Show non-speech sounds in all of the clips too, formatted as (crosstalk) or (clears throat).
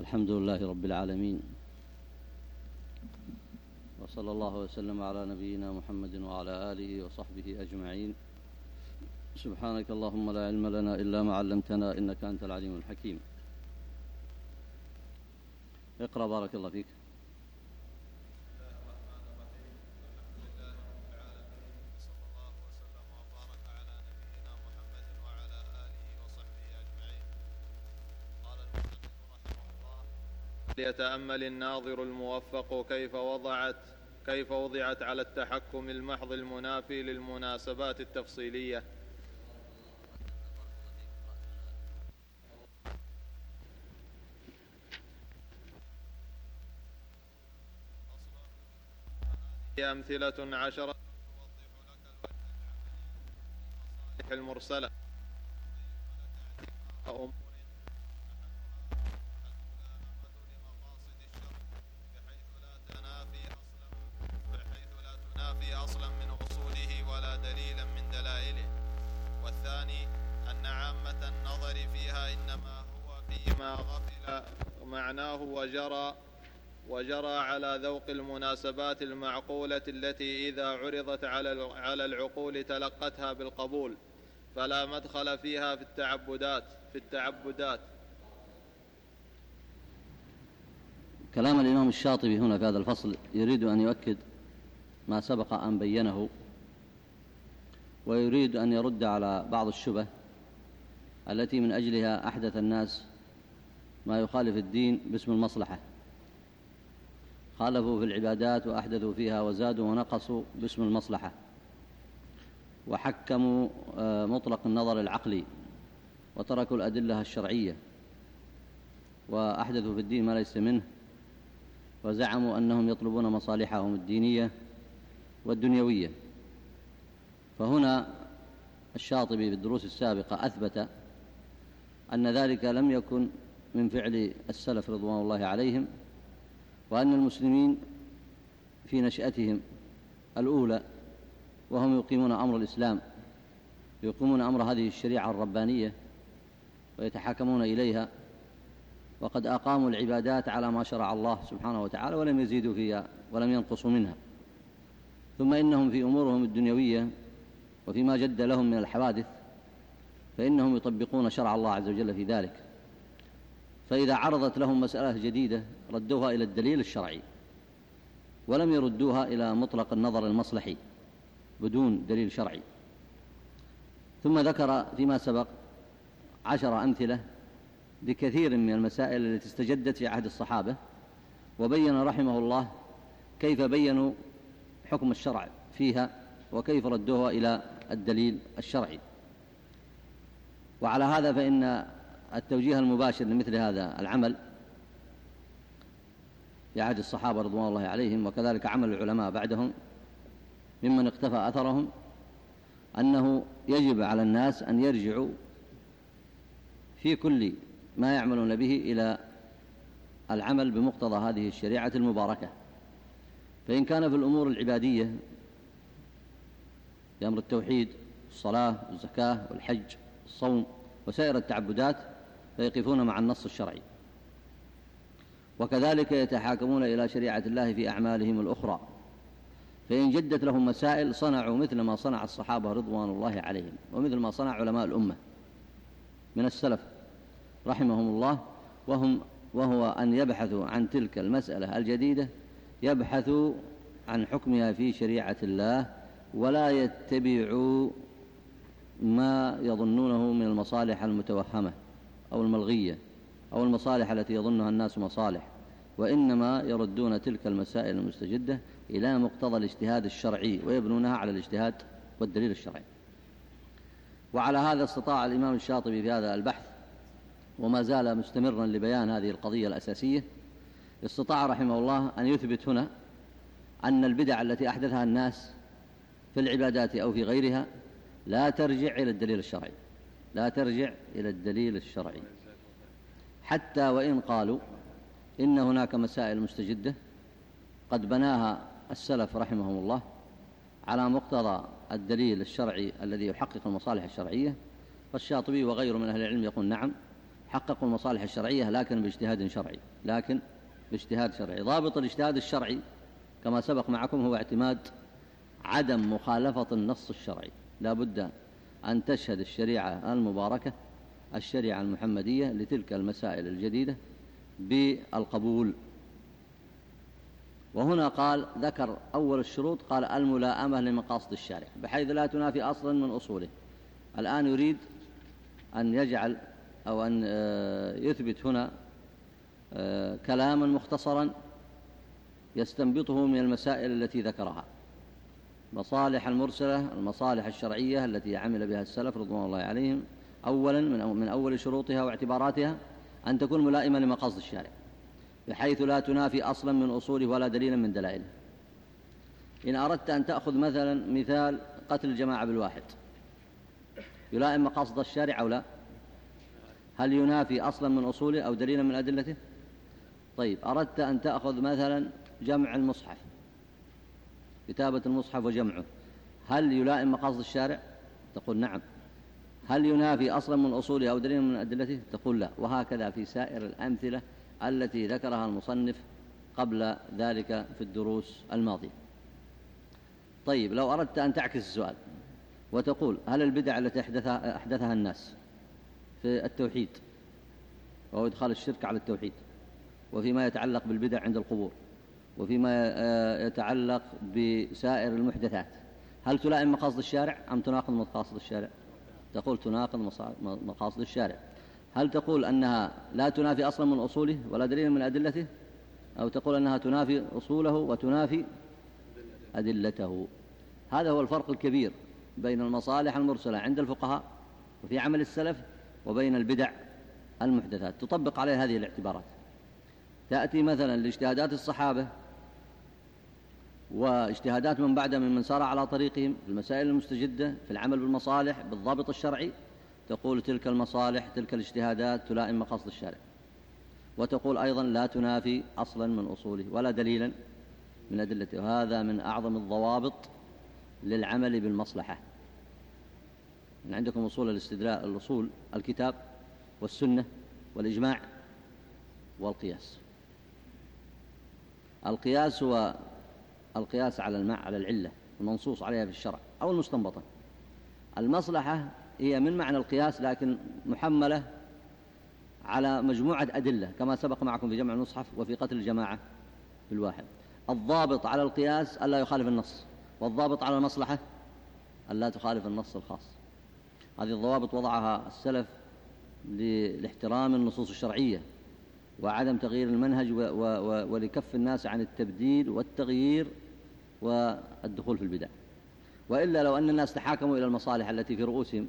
الحمد لله رب العالمين. وصلى الله وسلم على نبينا محمد وعلى آله وصحبه أجمعين. سبحانك اللهم لا علم لنا إلا ما علمتنا إنك أنت العليم الحكيم. اقرأ بارك الله فيك. ليتامل الناظر الموفق كيف وضعت كيف وضعت على التحكم المحض المنافي للمناسبات التفصيلية. أمثلة عشرة المرسلة. أصلا معناه وجرى وجرى على ذوق المناسبات المعقولة التي إذا عرضت على على العقول تلقتها بالقبول فلا مدخل فيها في التعبدات في التعبدات. كلام الإمام الشاطبي هنا في هذا الفصل يريد أن يؤكد ما سبق أن بينه ويريد أن يرد على بعض الشبه التي من أجلها أحدث الناس ما يخالف الدين باسم المصلحة. خالفوا في العبادات وأحدثوا فيها وزادوا ونقصوا باسم المصلحة. وحكموا آه، مطلق النظر العقلي وتركوا الأدلة الشرعية. وأحدثوا في الدين ما ليس منه. وزعموا أنهم يطلبون مصالحهم الدينية والدنيوية. فهنا الشاطبي في الدروس السابقة أثبت أن ذلك لم يكن من فعل السلف رضوان الله عليهم وأن المسلمين في نشأتهم الأولى وهم يقيمون أمر الإسلام يقيمون أمر هذه الشريعة الربانية ويتحاكمون إليها وقد أقاموا العبادات على ما شرع الله سبحانه وتعالى ولم يزيدوا فيها ولم ينقصوا منها. ثم إنهم في أمورهم الدنيوية وفيما جد لهم من الحوادث فإنهم يطبقون شرع الله عز وجل في ذلك. فإذا عرضت لهم مسألة جديدة ردوها إلى الدليل الشرعي ولم يردوها إلى مطلق النظر المصلحي بدون دليل شرعي. ثم ذكر فيما سبق عشر أمثلة بكثير من المسائل التي استجدت في عهد الصحابة وبين رحمه الله كيف بينوا حكم الشرع فيها وكيف ردوها إلى الدليل الشرعي. وعلى هذا فإن التوجيه المباشر لمثل هذا العمل في عهد الصحابة رضوان الله عليهم وكذلك عمل العلماء بعدهم ممن اقتفى أثرهم أنه يجب على الناس أن يرجعوا في كل ما يعملون به إلى العمل بمقتضى هذه الشريعة المباركة. فإن كان في الأمور العبادية بأمر التوحيد الصلاة والزكاة والحج الصوم وسائر التعبدات فيقفون مع النص الشرعي. وكذلك يتحاكمون إلى شريعة الله في أعمالهم الأخرى. فإن جدت لهم مسائل صنعوا مثل ما صنع الصحابة رضوان الله عليهم ومثل ما صنع علماء الأمة من السلف رحمهم الله. وهم وهو أن يبحثوا عن تلك المسألة الجديدة يبحثوا عن حكمها في شريعة الله ولا يتبعوا ما يظنونه من المصالح المتوهمة. أو الملغية أو المصالح التي يظنها الناس مصالح وإنما يردون تلك المسائل المستجدة إلى مقتضى الاجتهاد الشرعي ويبنونها على الاجتهاد والدليل الشرعي. وعلى هذا استطاع الإمام الشاطبي في هذا البحث وما زال مستمرا لبيان هذه القضية الأساسية استطاع رحمه الله أن يثبت هنا أن البدع التي أحدثها الناس في العبادات أو في غيرها لا ترجع إلى الدليل الشرعي. لا ترجع إلى الدليل الشرعي. حتى وإن قالوا إن هناك مسائل مستجدة قد بناها السلف رحمهم الله على مقتضى الدليل الشرعي الذي يحقق المصالح الشرعية. فالشاطبي وغيره من أهل العلم يقول نعم حققوا المصالح الشرعية لكن باجتهاد شرعي لكن باجتهاد شرعي. ضابط الاجتهاد الشرعي كما سبق معكم هو اعتماد عدم مخالفة النص الشرعي. لا بد أن تشهد الشريعة المباركة الشريعة المحمدية لتلك المسائل الجديدة بالقبول. وهنا قال ذكر أول الشروط قال الملائمة لمقاصد الشارع بحيث لا تنافي أصلا من أصوله. الآن يريد أن يجعل أو أن آه، يثبت هنا آه، كلاما مختصرا يستنبطه من المسائل التي ذكرها. مصالح المرسلة المصالح الشرعية التي عمل بها السلف رضوان الله عليهم أولا من أول شروطها واعتباراتها أن تكون ملائمة لمقاصد الشارع بحيث لا تنافي أصلا من أصوله ولا دليلا من دلائله. إن أردت أن تأخذ مثلا مثال قتل الجماعة بالواحد يلائم مقاصد الشارع أو لا؟ هل ينافي أصلا من أصوله أو دليلا من أدلته؟ طيب أردت أن تأخذ مثلا جمع المصحف كتابة المصحف وجمعه. هل يلائم مقاصد الشارع؟ تقول نعم. هل ينافي أصلا من أصوله أو دليلا من أدلته؟ تقول لا. وهكذا في سائر الأمثلة التي ذكرها المصنف قبل ذلك في الدروس الماضية. طيب لو أردت أن تعكس السؤال وتقول هل البدع التي أحدثها, أحدثها الناس في التوحيد وهو إدخال الشرك على التوحيد وفيما يتعلق بالبدع عند القبور وفيما يتعلق بسائر المحدثات. هل تلائم مقاصد الشارع أم تناقض مقاصد الشارع؟ تقول تناقض مقاصد الشارع. هل تقول أنها لا تنافي أصلا من أصوله ولا دليل من أدلته؟ أو تقول أنها تنافي أصوله وتنافي أدلته. هذا هو الفرق الكبير بين المصالح المرسلة عند الفقهاء وفي عمل السلف وبين البدع المحدثات. تطبق عليها هذه الاعتبارات. تأتي مثلا لاجتهادات الصحابة واجتهادات من بعد من من سار على طريقهم في المسائل المستجدة في العمل بالمصالح بالضابط الشرعي. تقول تلك المصالح تلك الاجتهادات تلائم مقاصد الشارع. وتقول أيضا لا تنافي أصلا من أصوله ولا دليلا من أدلته. وهذا من أعظم الضوابط للعمل بالمصلحة. من عندكم أصول الاستدلاء الأصول الكتاب والسنة والإجماع والقياس. القياس هو القياس على الماء على العلة المنصوص عليها في الشرع أو المستنبطة. المصلحة هي من معنى القياس لكن محملة على مجموعة أدلة كما سبق معكم في جمع المصحف وفي قتل الجماعة في الواحد. الضابط على القياس ألا يخالف النص والضابط على المصلحة ألا تخالف النص الخاص. هذه الضوابط وضعها السلف لاحترام النصوص الشرعية. وعدم تغيير المنهج ولكف الناس عن التبديل والتغيير والدخول في البدع. وإلا لو أن الناس تحاكموا إلى المصالح التي في رؤوسهم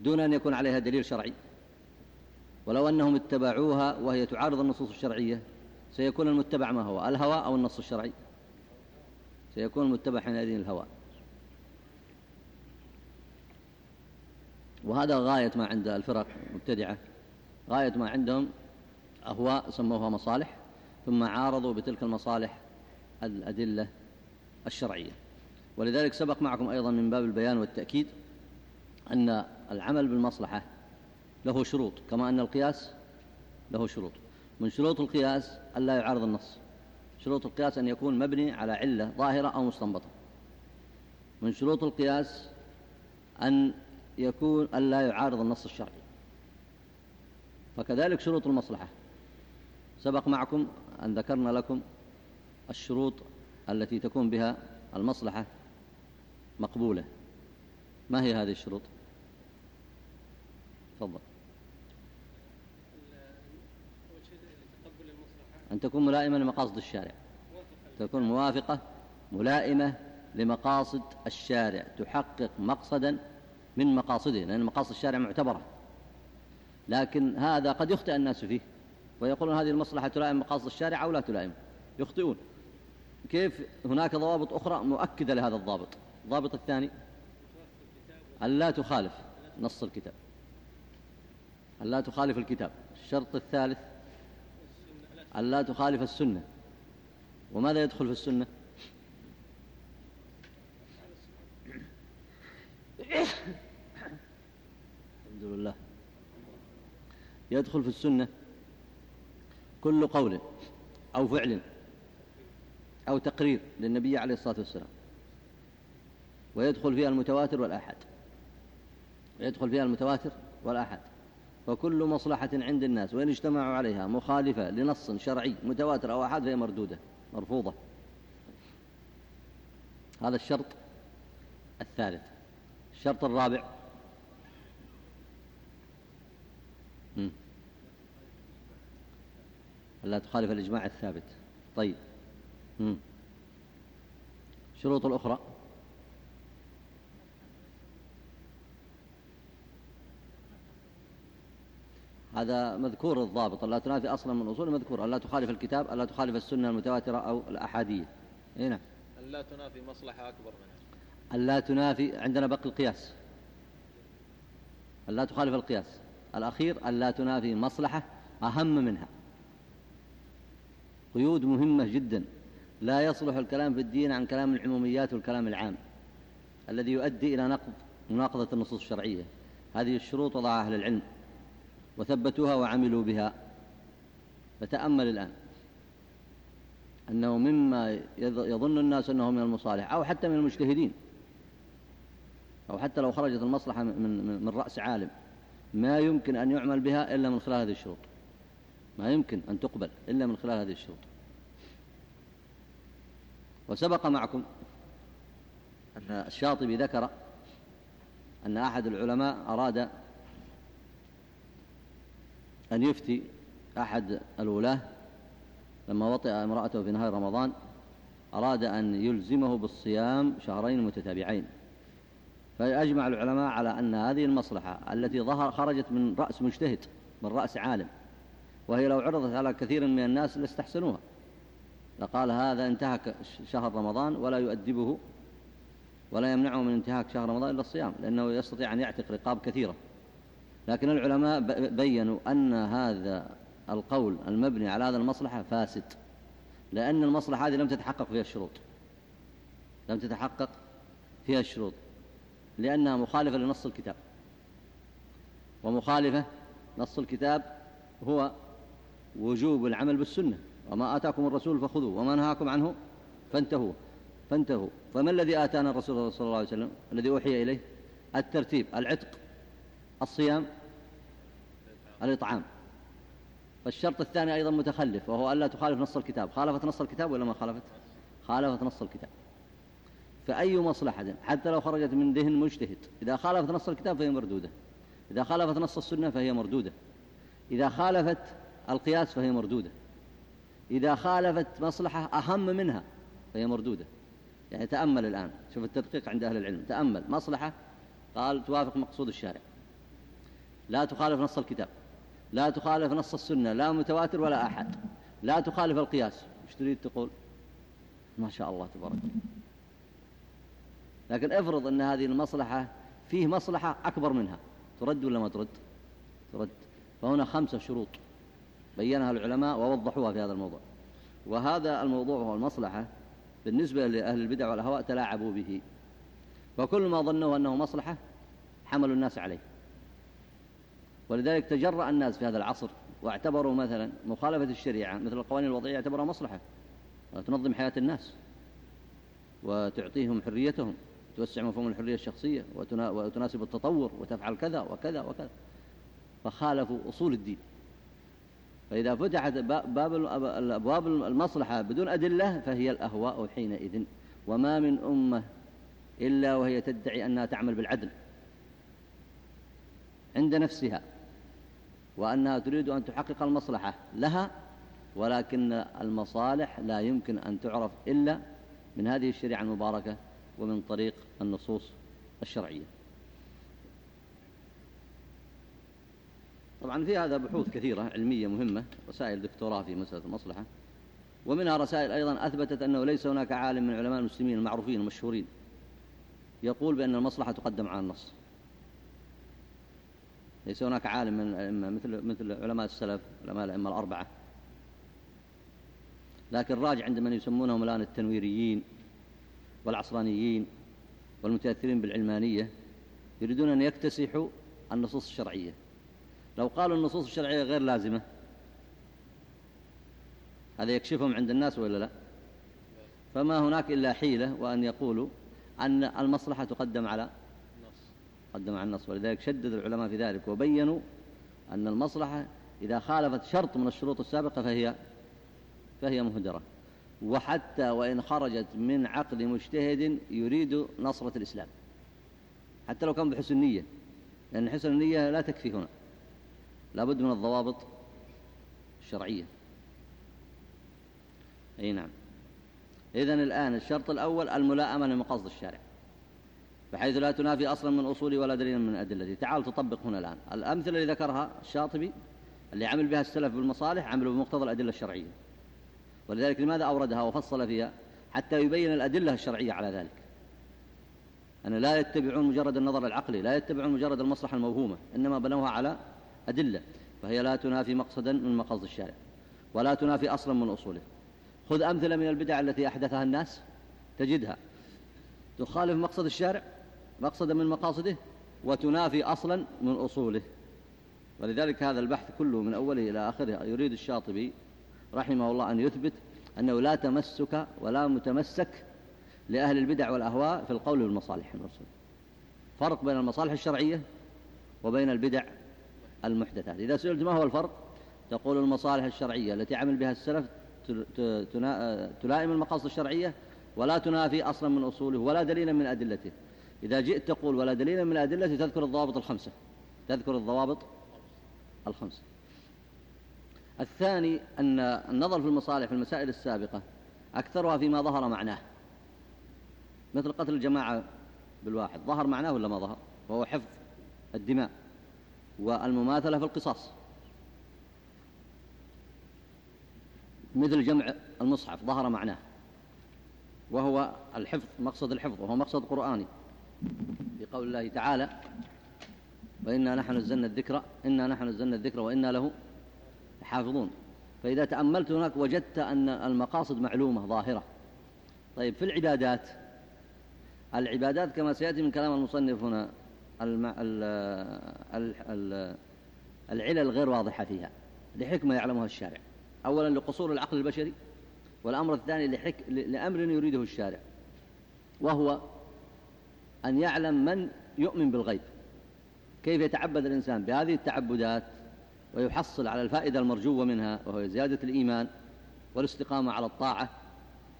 دون أن يكون عليها دليل شرعي. ولو أنهم اتبعوها وهي تعارض النصوص الشرعية سيكون المتبع ما هو الهوى أو النص الشرعي. سيكون المتبع حينئذ الهوى. وهذا غاية ما عند الفرق المبتدعة غاية ما عندهم أهواء سموها مصالح ثم عارضوا بتلك المصالح الأدلة الشرعية. ولذلك سبق معكم أيضا من باب البيان والتأكيد أن العمل بالمصلحة له شروط كما أن القياس له شروط. من شروط القياس ألا يعارض النص. شروط القياس أن يكون مبني على علة ظاهرة أو مستنبطة. من شروط القياس أن يكون ألا يعارض النص الشرعي. فكذلك شروط المصلحة. سبق معكم أن ذكرنا لكم الشروط التي تكون بها المصلحة مقبولة. ما هي هذه الشروط؟ تفضل. أن تكون ملائمة لمقاصد الشارع. تكون موافقة ملائمة لمقاصد الشارع. تحقق مقصدا من مقاصده لأن مقاصد الشارع معتبرة. لكن هذا قد يخطئ الناس فيه. ويقولون هذه المصلحة تلائم مقاصد الشارع أو لا تلائم؟ يخطئون. كيف هناك ضوابط أخرى مؤكدة لهذا الضابط؟ الضابط الثاني أن لا تخالف نص الكتاب. أن لا تخالف الكتاب. الشرط الثالث أن لا تخالف السنة. وماذا يدخل في السنة؟ الحمد لله. يدخل في السنة كل قول أو فعل أو تقرير للنبي عليه الصلاة والسلام. ويدخل فيها المتواتر والآحاد. ويدخل فيها المتواتر والآحاد. فكل مصلحة عند الناس. وإن اجتمعوا عليها مخالفة لنص شرعي متواتر أو أحد فهي مردودة مرفوضة. هذا الشرط الثالث. الشرط الرابع لا تخالف الإجماع الثابت. طيب. شروط الأخرى. هذا مذكور الضابط. لا تنافي أصلا من أصول مذكور. لا تخالف الكتاب؟ ألا تخالف السنة المتواترة أو الأحادية؟ هنا نعم. ألا تنافي مصلحة أكبر منها؟ ألا تنافي عندنا بقي القياس؟ ألا تخالف القياس؟ الأخير ألا تنافي مصلحة أهم منها؟ قيود مهمة جدا. لا يصلح الكلام في الدين عن كلام العموميات والكلام العام الذي يؤدي إلى نقض مناقضة النصوص الشرعية. هذه الشروط وضعها أهل العلم وثبتوها وعملوا بها. فتأمل الآن أنه مما يظن الناس أنه من المصالح أو حتى من المجتهدين أو حتى لو خرجت المصلحة من, من رأس عالم ما يمكن أن يعمل بها إلا من خلال هذه الشروط. ما يمكن أن تقبل إلا من خلال هذه الشروط. وسبق معكم أن الشاطبي ذكر أن أحد العلماء أراد أن يفتي أحد الولاة لما وطئ امرأته في نهار رمضان أراد أن يلزمه بالصيام شهرين متتابعين. فأجمع العلماء على أن هذه المصلحة التي ظهر خرجت من رأس مجتهد من رأس عالم وهي لو عرضت على كثير من الناس لاستحسنوها. لقال هذا انتهك شهر رمضان ولا يؤدبه ولا يمنعه من انتهاك شهر رمضان إلا الصيام لأنه يستطيع أن يعتق رقاب كثيرة. لكن العلماء بينوا أن هذا القول المبني على هذا المصلحة فاسد لأن المصلحة هذه لم تتحقق فيها الشروط. لم تتحقق فيها الشروط لأنها مخالفة لنص الكتاب. ومخالفة نص الكتاب هو وجوب العمل بالسنة. وما آتاكم الرسول فخذوه وما نهاكم عنه فانتهوا. فانتهوا. فما الذي آتانا الرسول صلى الله عليه وسلم؟ الذي أوحي إليه؟ الترتيب العتق الصيام الإطعام. فالشرط الثاني أيضا متخلف وهو ألا تخالف نص الكتاب. خالفت نص الكتاب ولا ما خالفت؟ خالفت نص الكتاب. فأي مصلحة؟ حتى لو خرجت من ذهن مجتهد. إذا خالفت نص الكتاب فهي مردودة. إذا خالفت نص السنة فهي مردودة. إذا خالفت القياس فهي مردودة. إذا خالفت مصلحة أهم منها فهي مردودة. يعني تأمل الآن شوف التدقيق عند أهل العلم تأمل مصلحة قال توافق مقصود الشارع. لا تخالف نص الكتاب لا تخالف نص السنة لا متواتر ولا أحد لا تخالف القياس. وش تريد تقول؟ ما شاء الله تبارك لكن افرض أن هذه المصلحة فيه مصلحة أكبر منها ترد ولا ما ترد؟ ترد. فهنا خمسة شروط. بينها العلماء ووضحوها في هذا الموضوع. وهذا الموضوع هو المصلحة بالنسبة لأهل البدع والأهواء تلاعبوا به. فكل ما ظنوا أنه مصلحة حملوا الناس عليه. ولذلك تجرأ الناس في هذا العصر واعتبروا مثلا مخالفة الشريعة مثل القوانين الوضعية اعتبرها مصلحة. تنظم حياة الناس. وتعطيهم حريتهم. توسع مفهوم الحرية الشخصية. وتناسب التطور. وتفعل كذا وكذا وكذا. فخالفوا أصول الدين. فإذا فتحت باب الأبواب المصلحة بدون أدلة فهي الأهواء حينئذ. وما من أمة إلا وهي تدعي أنها تعمل بالعدل. عند نفسها. وأنها تريد أن تحقق المصلحة لها ولكن المصالح لا يمكن أن تعرف إلا من هذه الشريعة المباركة ومن طريق النصوص الشرعية. طبعا في هذا بحوث كثيرة علمية مهمة رسائل دكتوراه في مسألة المصلحة ومنها رسائل أيضا أثبتت أنه ليس هناك عالم من علماء المسلمين المعروفين المشهورين يقول بأن المصلحة تقدم على النص. ليس هناك عالم من الأئمة مثل مثل علماء السلف علماء الأئمة الأربعة. لكن راجع عند من يسمونهم الآن التنويريين والعصرانيين والمتأثرين بالعلمانية يريدون أن يكتسحوا النصوص الشرعية. لو قالوا النصوص الشرعية غير لازمة هذا يكشفهم عند الناس ولا لا؟ فما هناك إلا حيلة وأن يقولوا أن المصلحة تقدم على قدم على النص. ولذلك شدد العلماء في ذلك وبينوا أن المصلحة إذا خالفت شرط من الشروط السابقة فهي فهي مهدرة. وحتى وإن خرجت من عقل مجتهد يريد نصرة الإسلام. حتى لو كان بحسن نية لأن حسن النية لا تكفي هنا. لابد من الضوابط الشرعية. أي نعم. إذن الآن الشرط الأول الملائمة لمقاصد الشارع بحيث لا تنافي أصلا من أصوله ولا دليلا من أدلته تعال تطبق هنا الآن. الأمثلة اللي ذكرها الشاطبي اللي عمل بها السلف بالمصالح عملوا بمقتضى الأدلة الشرعية. ولذلك لماذا أوردها وفصل فيها؟ حتى يبين الأدلة الشرعية على ذلك. أن لا يتبعون مجرد النظر العقلي لا يتبعون مجرد المصلحة الموهومة إنما بنوها على أدلة فهي لا تنافي مقصدا من مقاصد الشارع ولا تنافي أصلا من أصوله. خذ أمثلة من البدع التي أحدثها الناس تجدها. تخالف مقصد الشارع مقصدا من مقاصده وتنافي أصلا من أصوله. ولذلك هذا البحث كله من أوله إلى آخره. يريد الشاطبي رحمه الله أن يثبت أنه لا تمسك ولا متمسك لأهل البدع والأهواء في القول بالمصالح فرق بين المصالح الشرعية وبين البدع المحدثات. إذا سئلت ما هو الفرق؟ تقول المصالح الشرعية التي عمل بها السلف تلائم المقاصد الشرعية ولا تنافي أصلا من أصوله ولا دليلا من أدلته. إذا جئت تقول ولا دليلا من أدلته تذكر الضوابط الخمسة. تذكر الضوابط الخمسة. الثاني أن النظر في المصالح في المسائل السابقة أكثرها فيما ظهر معناه. مثل قتل الجماعة بالواحد ظهر معناه ولا ما ظهر؟ وهو حفظ الدماء. والمماثلة في القصاص. مثل جمع المصحف ظهر معناه. وهو الحفظ مقصد الحفظ وهو مقصد قرآني. في قول الله تعالى وإنا نحن نزلنا الذكر إنا نحن نزلنا الذكر وإنا له حافظون. فإذا تأملت هناك وجدت أن المقاصد معلومة ظاهرة. طيب في العبادات العبادات كما سيأتي من كلام المصنف هنا العلل غير واضحة فيها لحكمة يعلمها الشارع. أولا لقصور العقل البشري والأمر الثاني لحك... لأمر يريده الشارع وهو أن يعلم من يؤمن بالغيب. كيف يتعبد الإنسان؟ بهذه التعبدات ويحصل على الفائدة المرجوة منها وهو زيادة الإيمان والاستقامة على الطاعة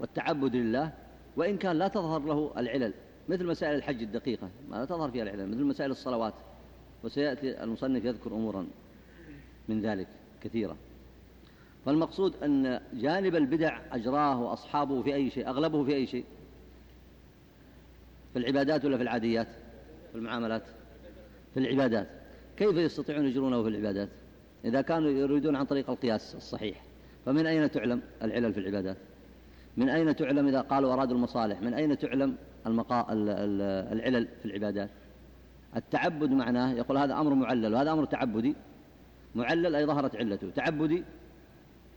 والتعبد لله وإن كان لا تظهر له العلل. مثل مسائل الحج الدقيقة ما لا تظهر فيها العلل مثل مسائل الصلوات. وسيأتي المصنف يذكر أمورا من ذلك كثيرة فالمقصود أن جانب البدع أجراه أصحابه في أي شيء أغلبه في أي شيء. في العبادات ولا في العاديات؟ في المعاملات؟ في العبادات. كيف يستطيعون يجرونه في العبادات؟ إذا كانوا يريدون عن طريق القياس الصحيح. فمن أين تعلم العلل في العبادات؟ من أين تعلم إذا قالوا أرادوا المصالح؟ من أين تعلم المقا... العلل في العبادات. التعبد معناه يقول هذا أمر معلل وهذا أمر تعبدي. معلل أي ظهرت علته. تعبدي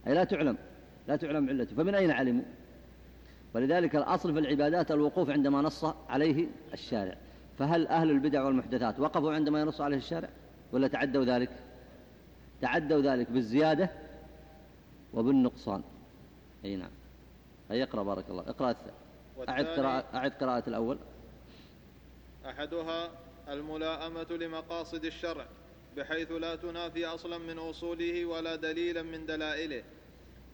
أي لا تعلم لا تعلم علته. فمن أين علموا؟ ولذلك الأصل في العبادات الوقوف عندما نص عليه الشارع. فهل أهل البدع والمحدثات وقفوا عندما ينص عليه الشارع؟ ولا تعدوا ذلك؟ تعدوا ذلك بالزيادة وبالنقصان. أي نعم. أي اقرأ بارك الله اقرأ أعد قراءة, أعد قراءة الأول. أحدها الملاءمة لمقاصد الشرع بحيث لا تنافي أصلا من أصوله ولا دليلا من دلائله.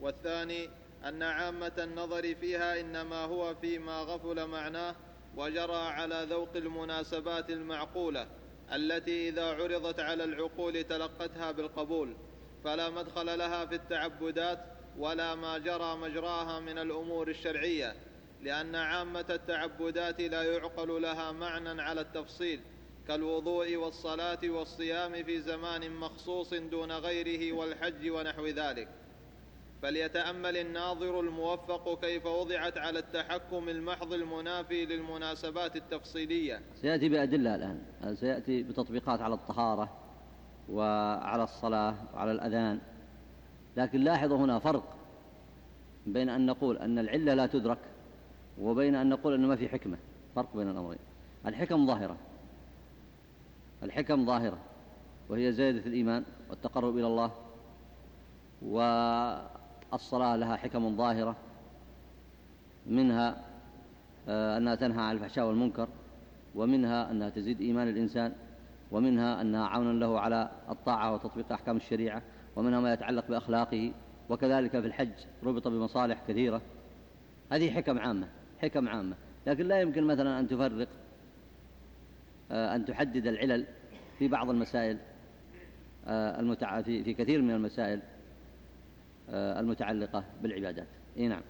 والثاني أن عامة النظر فيها إنما هو فيما غفل معناه وجرى على ذوق المناسبات المعقولة التي إذا عرضت على العقول تلقتها بالقبول فلا مدخل لها في التعبدات ولا ما جرى مجراها من الأمور الشرعية. لأن عامة التعبدات لا يعقل لها معنى على التفصيل كالوضوء والصلاة والصيام في زمان مخصوص دون غيره والحج ونحو ذلك. فليتأمل الناظر الموفق كيف وضعت على التحكم المحض المنافي للمناسبات التفصيلية. سيأتي بأدلة الآن. سيأتي بتطبيقات على الطهارة وعلى الصلاة وعلى الأذان. لكن لاحظوا هنا فرق بين أن نقول أن العلة لا تدرك وبين أن نقول إنه ما في حكمة. فرق بين الأمرين. الحكم ظاهرة. الحكم ظاهرة. وهي زيادة الإيمان والتقرب إلى الله. والصلاة لها حكم ظاهرة. منها آه، أنها تنهى عن الفحشاء والمنكر. ومنها أنها تزيد إيمان الإنسان. ومنها أنها عون له على الطاعة وتطبيق أحكام الشريعة. ومنها ما يتعلق بأخلاقه. وكذلك في الحج ربط بمصالح كثيرة. هذه حكم عامة. حكم عامة. لكن لا يمكن مثلا أن تفرق آه، أن تحدد العلل في بعض المسائل آه، المتع... في... في كثير من المسائل آه، المتعلقة بالعبادات. إيه نعم.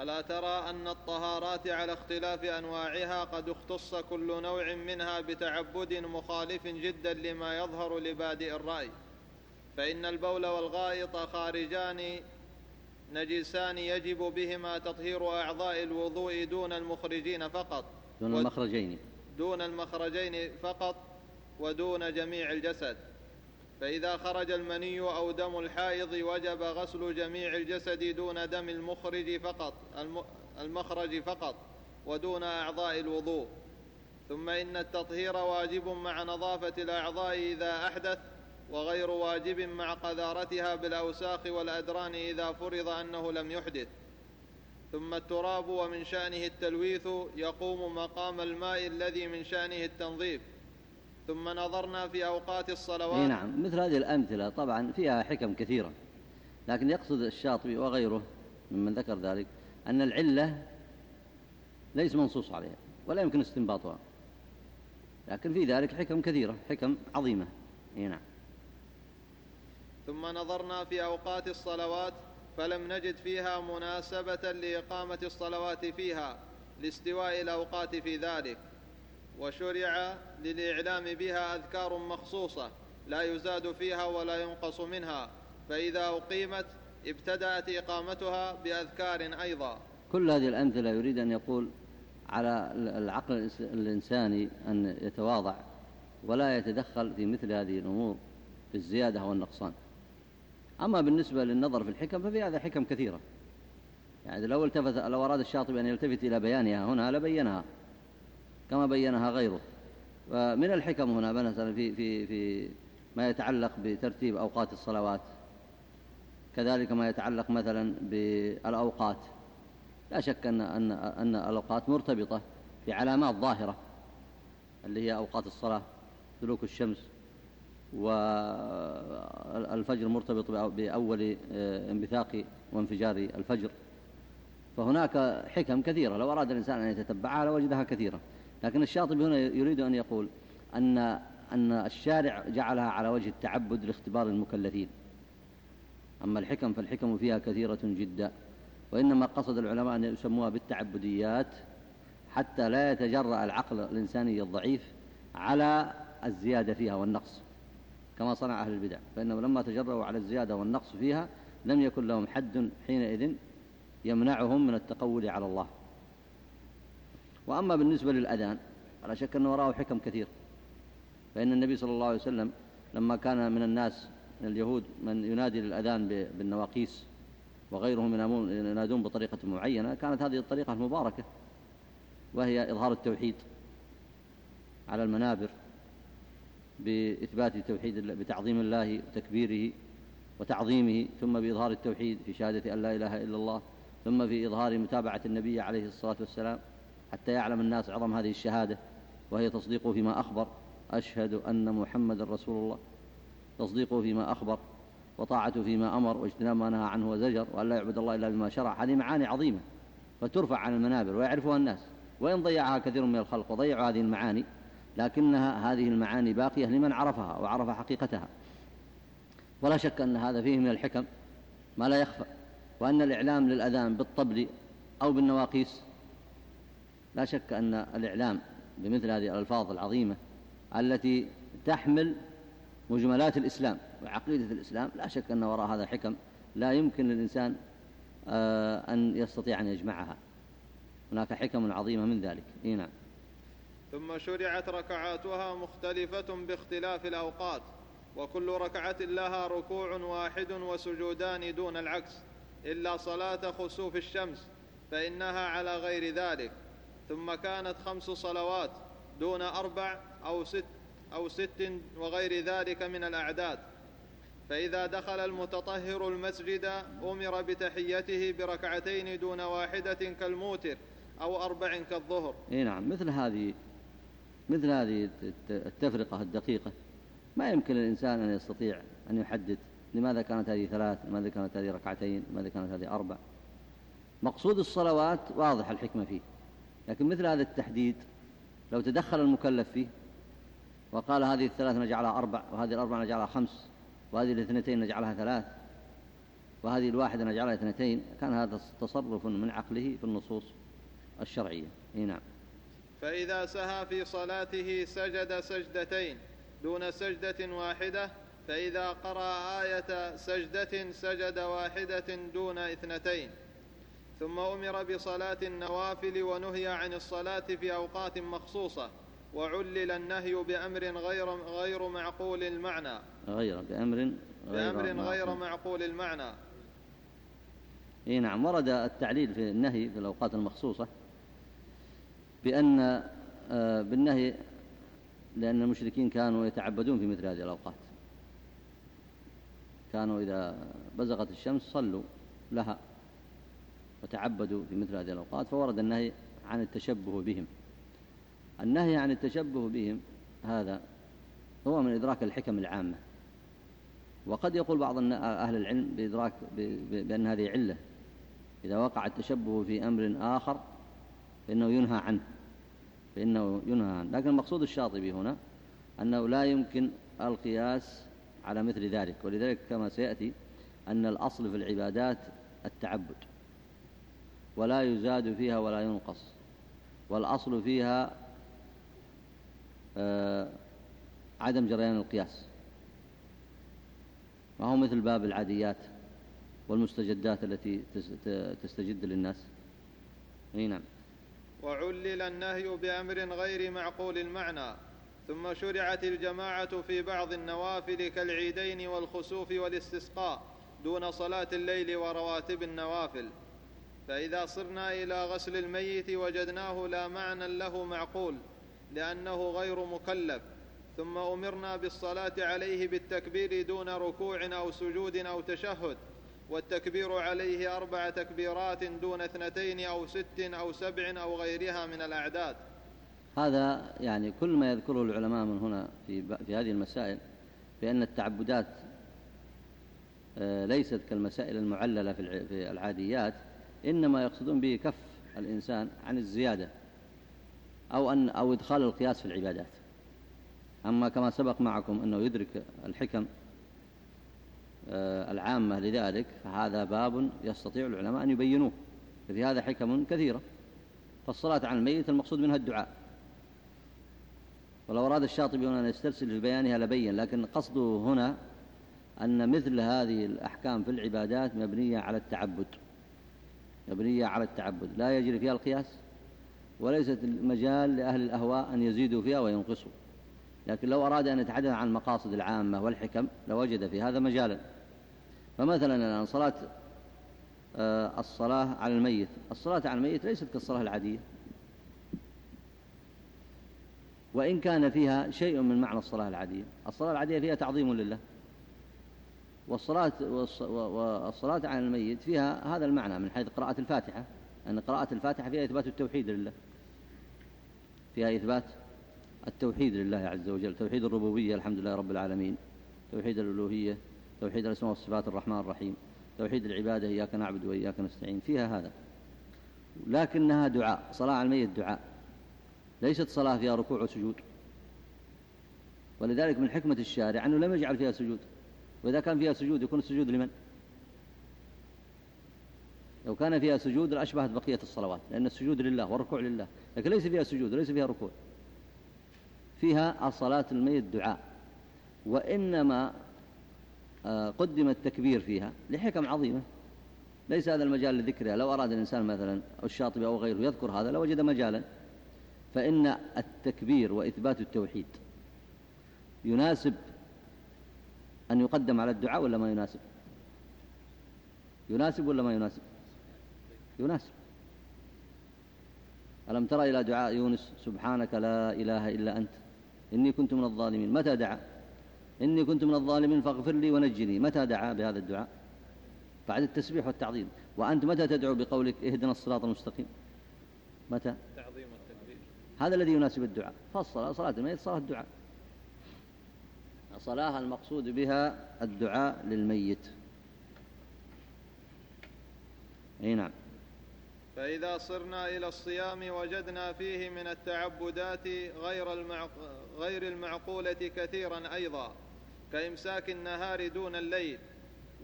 ألا ترى أن الطهارات على اختلاف أنواعها قد اختص كل نوع منها بتعبد مخالف جدا لما يظهر لبادئ الرأي؟ فإن البول والغائط خارجان نجسان يجب بهما تطهير أعضاء الوضوء دون المخرجين فقط. دون المخرجين. دون المخرجين فقط ودون جميع الجسد. فإذا خرج المني أو دم الحائض وجب غسل جميع الجسد دون دم المخرج فقط المخرج فقط ودون أعضاء الوضوء. ثم إن التطهير واجب مع نظافة الأعضاء إذا أحدث وغير واجب مع قذارتها بالأوساخ والأدران إذا فرض أنه لم يحدث. ثم التراب ومن شأنه التلويث يقوم مقام الماء الذي من شأنه التنظيف. ثم نظرنا في أوقات الصلوات. نعم مثل هذه الأمثلة طبعا فيها حكم كثيرة لكن يقصد الشاطبي وغيره ممن ذكر ذلك أن العلة ليس منصوص عليها ولا يمكن استنباطها. لكن في ذلك حكم كثيرة حكم عظيمة. إي نعم. ثم نظرنا في أوقات الصلوات فلم نجد فيها مناسبة لإقامة الصلوات فيها لاستواء الأوقات في ذلك وشرع للإعلام بها أذكار مخصوصة لا يزاد فيها ولا ينقص منها فإذا أقيمت ابتدأت إقامتها بأذكار أيضا. كل هذه الأمثلة يريد أن يقول على العقل الإنساني أن يتواضع ولا يتدخل في مثل هذه الأمور في الزيادة والنقصان. أما بالنسبة للنظر في الحكم ففي هذا حكم كثيرة. يعني لو التفت لو أراد الشاطبي أن يلتفت إلى بيانها هنا لبينها كما بينها غيره. ومن الحكم هنا مثلا في, في, في ما يتعلق بترتيب أوقات الصلوات كذلك ما يتعلق مثلا بالأوقات. لا شك أن, أن, أن الأوقات مرتبطة بعلامات ظاهرة اللي هي أوقات الصلاة سلوك الشمس والفجر مرتبط بأول آه، انبثاق وانفجار الفجر. فهناك حكم كثيرة. لو أراد الإنسان أن يتتبعها لوجدها كثيرة. لكن الشاطبي هنا يريد أن يقول أن, أن الشارع جعلها على وجه التعبد لاختبار المكلفين. أما الحكم فالحكم فيها كثيرة جدا. وإنما قصد العلماء أن يسموها بالتعبديات حتى لا يتجرأ العقل الإنساني الضعيف على الزيادة فيها والنقص. كما صنع أهل البدع فإنهم لما تجرؤوا على الزيادة والنقص فيها لم يكن لهم حد حينئذ يمنعهم من التقول على الله. وأما بالنسبة للأذان فلا شك أنه وراءه حكم كثير. فإن النبي صلى الله عليه وسلم لما كان من الناس من اليهود من ينادي للأذان بالنواقيس وغيرهم ينادون بطريقة معينة كانت هذه الطريقة المباركة وهي إظهار التوحيد على المنابر. بإثبات التوحيد بتعظيم الله وتكبيره وتعظيمه ثم بإظهار التوحيد في شهادة أن لا إله إلا الله ثم في إظهار متابعة النبي عليه الصلاة والسلام حتى يعلم الناس عظم هذه الشهادة وهي تصديقه فيما أخبر. أشهد أن محمد رسول الله. تصديقه فيما أخبر. وطاعته فيما أمر. واجتناب ما نهى عنه وزجر. وأن لا يعبد الله إلا بما شرع. هذه معاني عظيمة. فترفع عن المنابر ويعرفها الناس. وإن ضيعها كثير من الخلق وضيعوا هذه المعاني لكنها هذه المعاني باقية لمن عرفها وعرف حقيقتها. ولا شك أن هذا فيه من الحكم ما لا يخفى وأن الإعلام للأذان بالطبل أو بالنواقيس لا شك أن الإعلام بمثل هذه الألفاظ العظيمة التي تحمل مجملات الإسلام وعقيدة الإسلام لا شك أن وراء هذا حكم لا يمكن للإنسان آه، أن يستطيع أن يجمعها. هناك حكم عظيمة من ذلك. إيه نعم. ثم شرعت ركعاتها مختلفة باختلاف الأوقات وكل ركعة لها ركوع واحد وسجودان دون العكس إلا صلاة خسوف الشمس فإنها على غير ذلك. ثم كانت خمس صلوات دون أربع أو ست أو ست وغير ذلك من الأعداد. فإذا دخل المتطهر المسجد أمر بتحيته بركعتين دون واحدة كالموتر أو أربع كالظهر. إيه نعم مثل هذه مثل هذه التفرقة الدقيقة. ما يمكن الإنسان أن يستطيع أن يحدد لماذا كانت هذه ثلاث لماذا كانت هذه ركعتين لماذا كانت هذه أربع. مقصود الصلوات واضح الحكمة فيه. لكن مثل هذا التحديد لو تدخل المكلف فيه وقال هذه الثلاث نجعلها أربع وهذه الأربع نجعلها خمس وهذه الاثنتين نجعلها ثلاث وهذه الواحدة نجعلها اثنتين كان هذا تصرف من عقله في النصوص الشرعية. اي نعم. فإذا سهى في صلاته سجد سجدتين دون سجدة واحدة فإذا قرأ آية سجدة سجد واحدة دون اثنتين. ثم أمر بصلاة النوافل ونهي عن الصلاة في أوقات مخصوصة وعلل النهي بأمر غير غير معقول المعنى. غير بأمر غير بأمر غير معقول المعنى. إي نعم ورد التعليل في النهي في الأوقات المخصوصة. بأن آه، بالنهي لأن المشركين كانوا يتعبدون في مثل هذه الأوقات. كانوا إذا بزغت الشمس صلوا لها وتعبدوا في مثل هذه الأوقات فورد النهي عن التشبه بهم. النهي عن التشبه بهم هذا هو من إدراك الحكم العامة. وقد يقول بعض أهل العلم بإدراك بأن هذه علة. إذا وقع التشبه في أمر آخر فإنه ينهى عنه. فإنه ينهى عنه. لكن المقصود الشاطبي هنا أنه لا يمكن القياس على مثل ذلك. ولذلك كما سيأتي أن الأصل في العبادات التعبد ولا يزاد فيها ولا ينقص. والأصل فيها آه، عدم جريان القياس. ما هو مثل باب العاديات والمستجدات التي تستجد للناس. نعم. وعلل النهي بأمر غير معقول المعنى ثم شرعت الجماعة في بعض النوافل كالعيدين والخسوف والاستسقاء دون صلاة الليل ورواتب النوافل. فإذا صرنا إلى غسل الميت وجدناه لا معنى له معقول لأنه غير مكلف ثم أمرنا بالصلاة عليه بالتكبير دون ركوع أو سجود أو تشهد. والتكبير عليه أربع تكبيرات دون اثنتين أو ست أو سبع أو غيرها من الأعداد. هذا يعني كل ما يذكره العلماء من هنا في, في هذه المسائل بأن التعبدات آه، ليست كالمسائل المعللة في العاديات إنما يقصدون به كف الإنسان عن الزيادة أو, أن أو إدخال القياس في العبادات. أما كما سبق معكم أنه يدرك الحكم العامة لذلك فهذا باب يستطيع العلماء أن يبينوه. ففي هذا حكم كثيرة. فالصلاة على الميت المقصود منها الدعاء. ولو أراد الشاطبي أن يسترسل في بيانها لبين لكن قصده هنا أن مثل هذه الأحكام في العبادات مبنية على التعبد. مبنية على التعبد. لا يجري فيها القياس وليست المجال لأهل الأهواء أن يزيدوا فيها وينقصوا. لكن لو أراد أن يتحدث عن المقاصد العامة والحكم لوجد في هذا مجالا. فمثلا الآن صلاة آه، الصلاة على الميت. الصلاة على الميت ليست كالصلاة العادية. وإن كان فيها شيء من معنى الصلاة العادية. الصلاة العادية فيها تعظيم لله. والصلاة, والصلاة على الميت فيها هذا المعنى من حيث قراءة الفاتحة. أن قراءة الفاتحة فيها إثبات التوحيد لله. فيها إثبات التوحيد لله عز وجل. توحيد الربوبية الحمد لله رب العالمين. توحيد الألوهية. توحيد الأسماء والصفات الرحمن الرحيم. توحيد العبادة إياك نعبد وإياك نستعين. فيها هذا. لكنها دعاء صلاة على الميت دعاء. ليست صلاة فيها ركوع وسجود. ولذلك من حكمة الشارع أنه لم يجعل فيها سجود. وإذا كان فيها سجود يكون السجود لمن؟ لو كان فيها سجود لأشبهت بقية الصلوات لأن السجود لله والركوع لله. لكن ليس فيها سجود وليس فيها ركوع. فيها الصلاة الميت دعاء. وإنما قدم التكبير فيها لحكم عظيمة. ليس هذا المجال لذكرها. لو أراد الإنسان مثلا أو الشاطبي أو غيره يذكر هذا لوجد مجالا. فإن التكبير وإثبات التوحيد يناسب أن يقدم على الدعاء ولا ما يناسب؟ يناسب ولا ما يناسب؟ يناسب. ألم ترى إلى دعاء يونس؟ سبحانك لا إله إلا أنت. إني كنت من الظالمين. متى دعا؟ إني كنت من الظالمين فاغفر لي ونجني. متى دعا بهذا الدعاء؟ بعد التسبيح والتعظيم. وأنت متى تدعو بقولك اهدنا الصراط المستقيم؟ متى؟ تعظيم التكبير. هذا الذي يناسب الدعاء. فالصلاة صلاة الميت صلاة الدعاء. صلاة المقصود بها الدعاء للميت. أي نعم. فإذا صرنا إلى الصيام وجدنا فيه من التعبدات غير, المعق... غير المعقولة كثيرا أيضا. كإمساك النهار دون الليل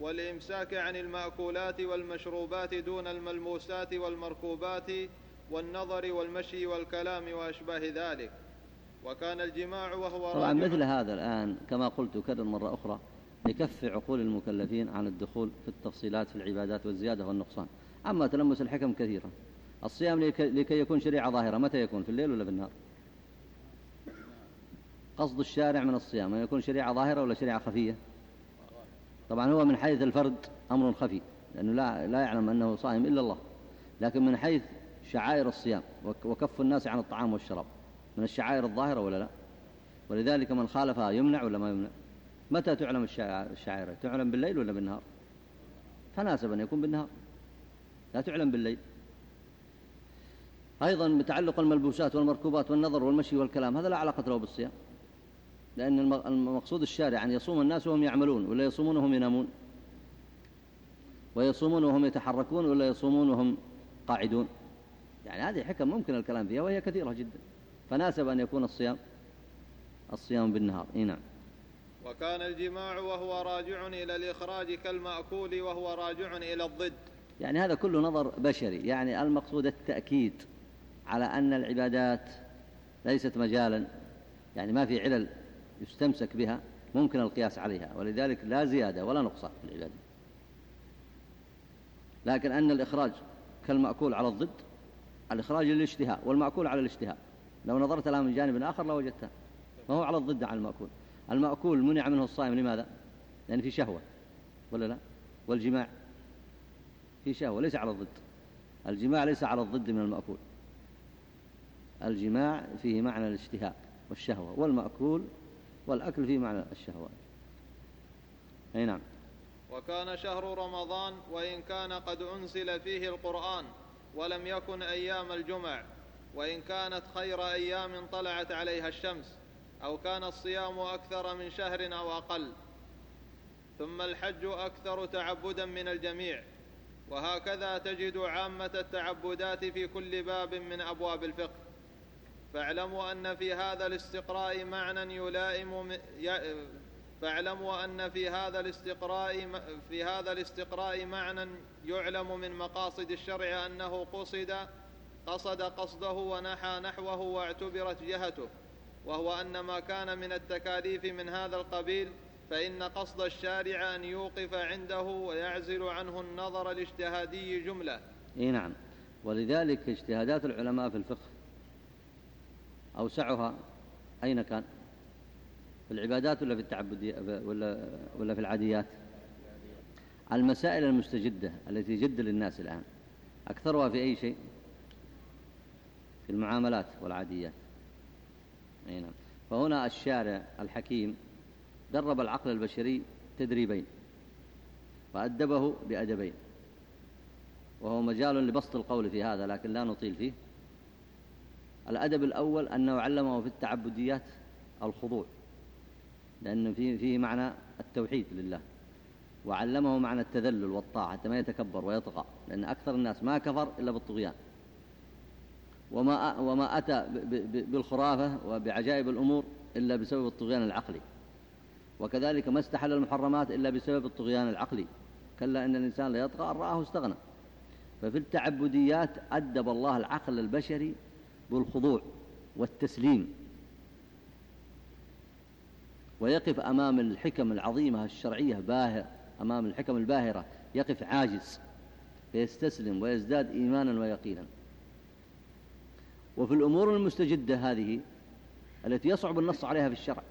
والإمساك عن المأكولات والمشروبات دون الملموسات والمركوبات والنظر والمشي والكلام وأشباه ذلك. وكان الجماع وهو طبعا مثل هذا الآن كما قلت كرر مرة أخرى يكف عقول المكلفين عن الدخول في التفصيلات في العبادات والزيادة والنقصان. أما تلمس الحكم كثيرة الصيام لكي يكون شريعة ظاهرة متى يكون؟ في الليل ولا في النهار؟ قصد الشارع من الصيام أن يكون شريعة ظاهرة ولا شريعة خفية. طبعا هو من حيث الفرد أمر خفي لأنه لا, لا يعلم أنه صائم إلا الله. لكن من حيث شعائر الصيام وكف الناس عن الطعام والشراب من الشعائر الظاهرة ولا لا؟ ولذلك من خالفها يمنع ولا ما يمنع؟ متى تعلم الشعائر؟ تعلم بالليل ولا بالنهار؟ تناسب أن يكون بالنهار. لا تعلم بالليل. أيضا بتعلق الملبوسات والمركوبات والنظر والمشي والكلام هذا لا علاقة له بالصيام. لأن المقصود الشارع أن يصوم الناس وهم يعملون ولا يصومون وهم ينامون. ويصومون وهم يتحركون ولا يصومون وهم قاعدون. يعني هذه حكم ممكن الكلام فيها وهي كثيرة جدا. فناسب أن يكون الصيام الصيام بالنهار. إيه نعم. وكان الجماع وهو راجع إلى الإخراج كالمأكول وهو راجع إلى الضد. يعني هذا كله نظر بشري. يعني المقصود التأكيد على أن العبادات ليست مجالا. يعني ما في علل. يستمسك بها ممكن القياس عليها ولذلك لا زيادة ولا نقصان في العبادة لكن أن الإخراج كالمأكول على الضد الإخراج للاشتهاء والمأكول على الاشتهاء. لو نظرت لها من جانب آخر لوجدتها فهو على الضد عن المأكول. المأكول منع منه الصائم لماذا؟ لأن في شهوة ولا لا؟ والجماع في شهوة ليس على الضد. الجماع ليس على الضد من المأكول. الجماع فيه معنى الاشتهاء والشهوة والمأكول والأكل فيه معنى الشهوة أي نعم. وكان شهر رمضان وإن كان قد أنزل فيه القرآن ولم يكن أيام الجمع وإن كانت خير أيام طلعت عليها الشمس أو كان الصيام أكثر من شهر أو أقل. ثم الحج أكثر تعبدا من الجميع. وهكذا تجد عامة التعبدات في كل باب من أبواب الفقه. فاعلموا أن في هذا الاستقراء معنى يلائم فاعلموا أن في هذا الاستقراء في هذا الاستقراء معنى يعلم من مقاصد الشرع أنه قصد قصد قصده ونحى نحوه واعتبرت جهته وهو أن ما كان من التكاليف من هذا القبيل فإن قصد الشارع أن يوقف عنده ويعزل عنه النظر الاجتهادي جملة. إيه نعم. ولذلك اجتهادات العلماء في الفقه أوسعها. أين كان؟ في العبادات ولا في التعبدية ولا, ولا في العاديات؟ المسائل المستجدة التي جد للناس الآن. أكثرها في أي شيء؟ في المعاملات والعاديات. أي نعم. فهنا الشارع الحكيم درب العقل البشري تدريبين وأدبه بأدبين وهو مجال لبسط القول في هذا لكن لا نطيل فيه. الأدب الأول أنه علمه في التعبديات الخضوع لأن فيه, فيه معنى التوحيد لله وعلمه معنى التذلل والطاعة حتى ما يتكبر ويطغى لأن أكثر الناس ما كفر إلا بالطغيان. وما, وما أتى بالخرافة وبعجائب الأمور إلا بسبب الطغيان العقلي. وكذلك ما استحل المحرمات إلا بسبب الطغيان العقلي. كلا إن الإنسان ليطغى أن رآه استغنى ففي التعبديات أدب الله العقل البشري بالخضوع والتسليم. ويقف أمام الحكم العظيمة الشرعية باهر أمام الحكم الباهرة. يقف عاجز فيستسلم ويزداد إيمانا ويقينا. وفي الأمور المستجدة هذه التي يصعب النص عليها في الشرع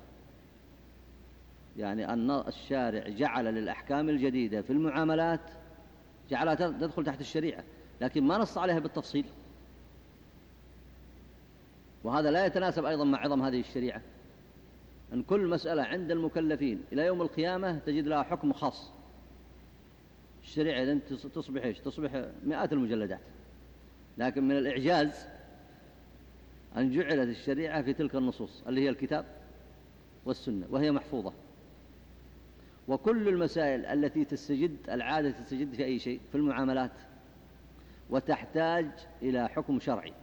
يعني أن الشارع جعل للأحكام الجديدة في المعاملات جعلها تدخل تحت الشريعة لكن ما نص عليها بالتفصيل. وهذا لا يتناسب أيضا مع عظم هذه الشريعة. أن كل مسألة عند المكلفين إلى يوم القيامة تجد لها حكم خاص. الشريعة إذن تصبح إيش؟ تصبح مئات المجلدات. لكن من الإعجاز أن جعلت الشريعة في تلك النصوص اللي هي الكتاب والسنة وهي محفوظة. وكل المسائل التي تستجد العادة تستجد في أي شيء في المعاملات وتحتاج إلى حكم شرعي.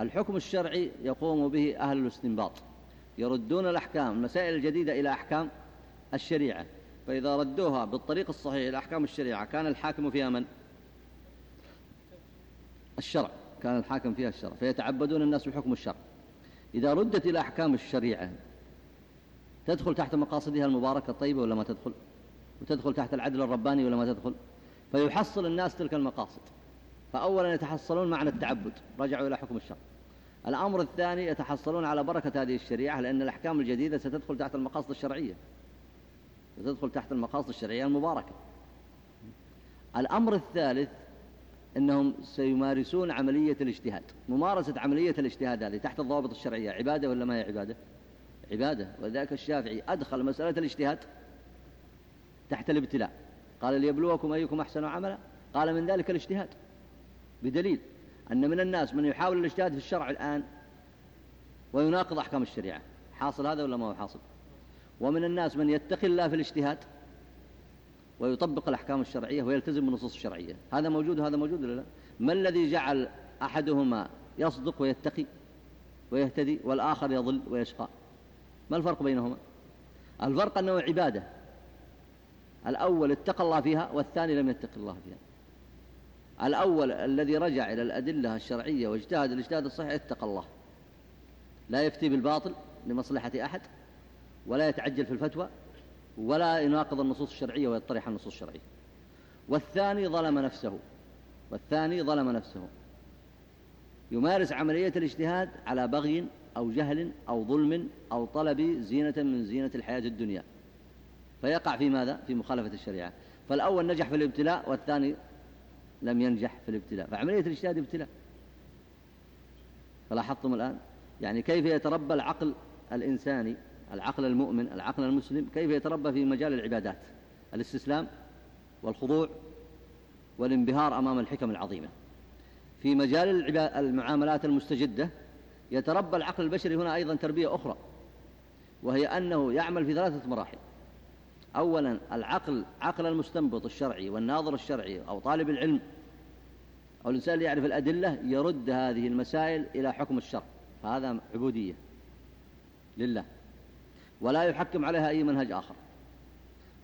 الحكم الشرعي يقوم به أهل الاستنباط. يردون الأحكام المسائل الجديدة إلى أحكام الشريعة. فإذا ردوها بالطريق الصحيح إلى أحكام الشريعة كان الحاكم فيها من؟ الشرع. كان الحاكم فيها الشرع. فيتعبدون الناس بحكم الشرع. إذا ردت إلى أحكام الشريعة تدخل تحت مقاصدها المباركة الطيبة ولا ما تدخل؟ وتدخل تحت العدل الرباني ولا ما تدخل؟ فيحصل الناس تلك المقاصد. فأولا يتحصلون معنى التعبد. رجعوا إلى حكم الشرع. الأمر الثاني يتحصلون على بركة هذه الشريعة لأن الأحكام الجديدة ستدخل تحت المقاصد الشرعية. ستدخل تحت المقاصد الشرعية المباركة. الأمر الثالث أنهم سيمارسون عملية الاجتهاد. ممارسة عملية الاجتهاد هذه تحت الضوابط الشرعية عبادة ولا ما هي عبادة؟ عبادة. وذلك الشافعي أدخل مسألة الاجتهاد تحت الابتلاء. قال ليبلوكم أيكم أحسن عملا؟ قال من ذلك الاجتهاد. بدليل أن من الناس من يحاول الاجتهاد في الشرع الآن ويناقض أحكام الشريعة حاصل هذا ولا ما هو حاصل؟ ومن الناس من يتقي الله في الاجتهاد ويطبق الأحكام الشرعية ويلتزم بالنصوص الشرعية هذا موجود وهذا موجود ولا لا؟ ما الذي جعل أحدهما يصدق ويتقي ويهتدي والآخر يضل ويشقى؟ ما الفرق بينهما؟ الفرق أنه عبادة الأول اتقى الله فيها والثاني لم يتق الله فيها. الأول الذي رجع إلى الأدلة الشرعية واجتهد الاجتهاد الصحيح اتقى الله. لا يفتي بالباطل لمصلحة أحد ولا يتعجل في الفتوى ولا يناقض النصوص الشرعية ويطرح النصوص الشرعية. والثاني ظلم نفسه. والثاني ظلم نفسه. يمارس عملية الاجتهاد على بغي أو جهل أو ظلم أو طلب زينة من زينة الحياة الدنيا. فيقع في ماذا؟ في مخالفة الشريعة. فالأول نجح في الابتلاء والثاني لم ينجح في الابتلاء. فعملية الاجتهاد ابتلاء. فلاحظتم الآن؟ يعني كيف يتربى العقل الإنساني العقل المؤمن العقل المسلم كيف يتربى في مجال العبادات؟ الاستسلام والخضوع والانبهار أمام الحكم العظيمة. في مجال المعاملات المستجدة يتربى العقل البشري هنا أيضا تربية أخرى وهي أنه يعمل في ثلاثة مراحل. أولا العقل عقل المستنبط الشرعي والناظر الشرعي أو طالب العلم. أو الإنسان اللي يعرف الأدلة يرد هذه المسائل إلى حكم الشرع. فهذا عبودية لله. ولا يحكم عليها أي منهج آخر.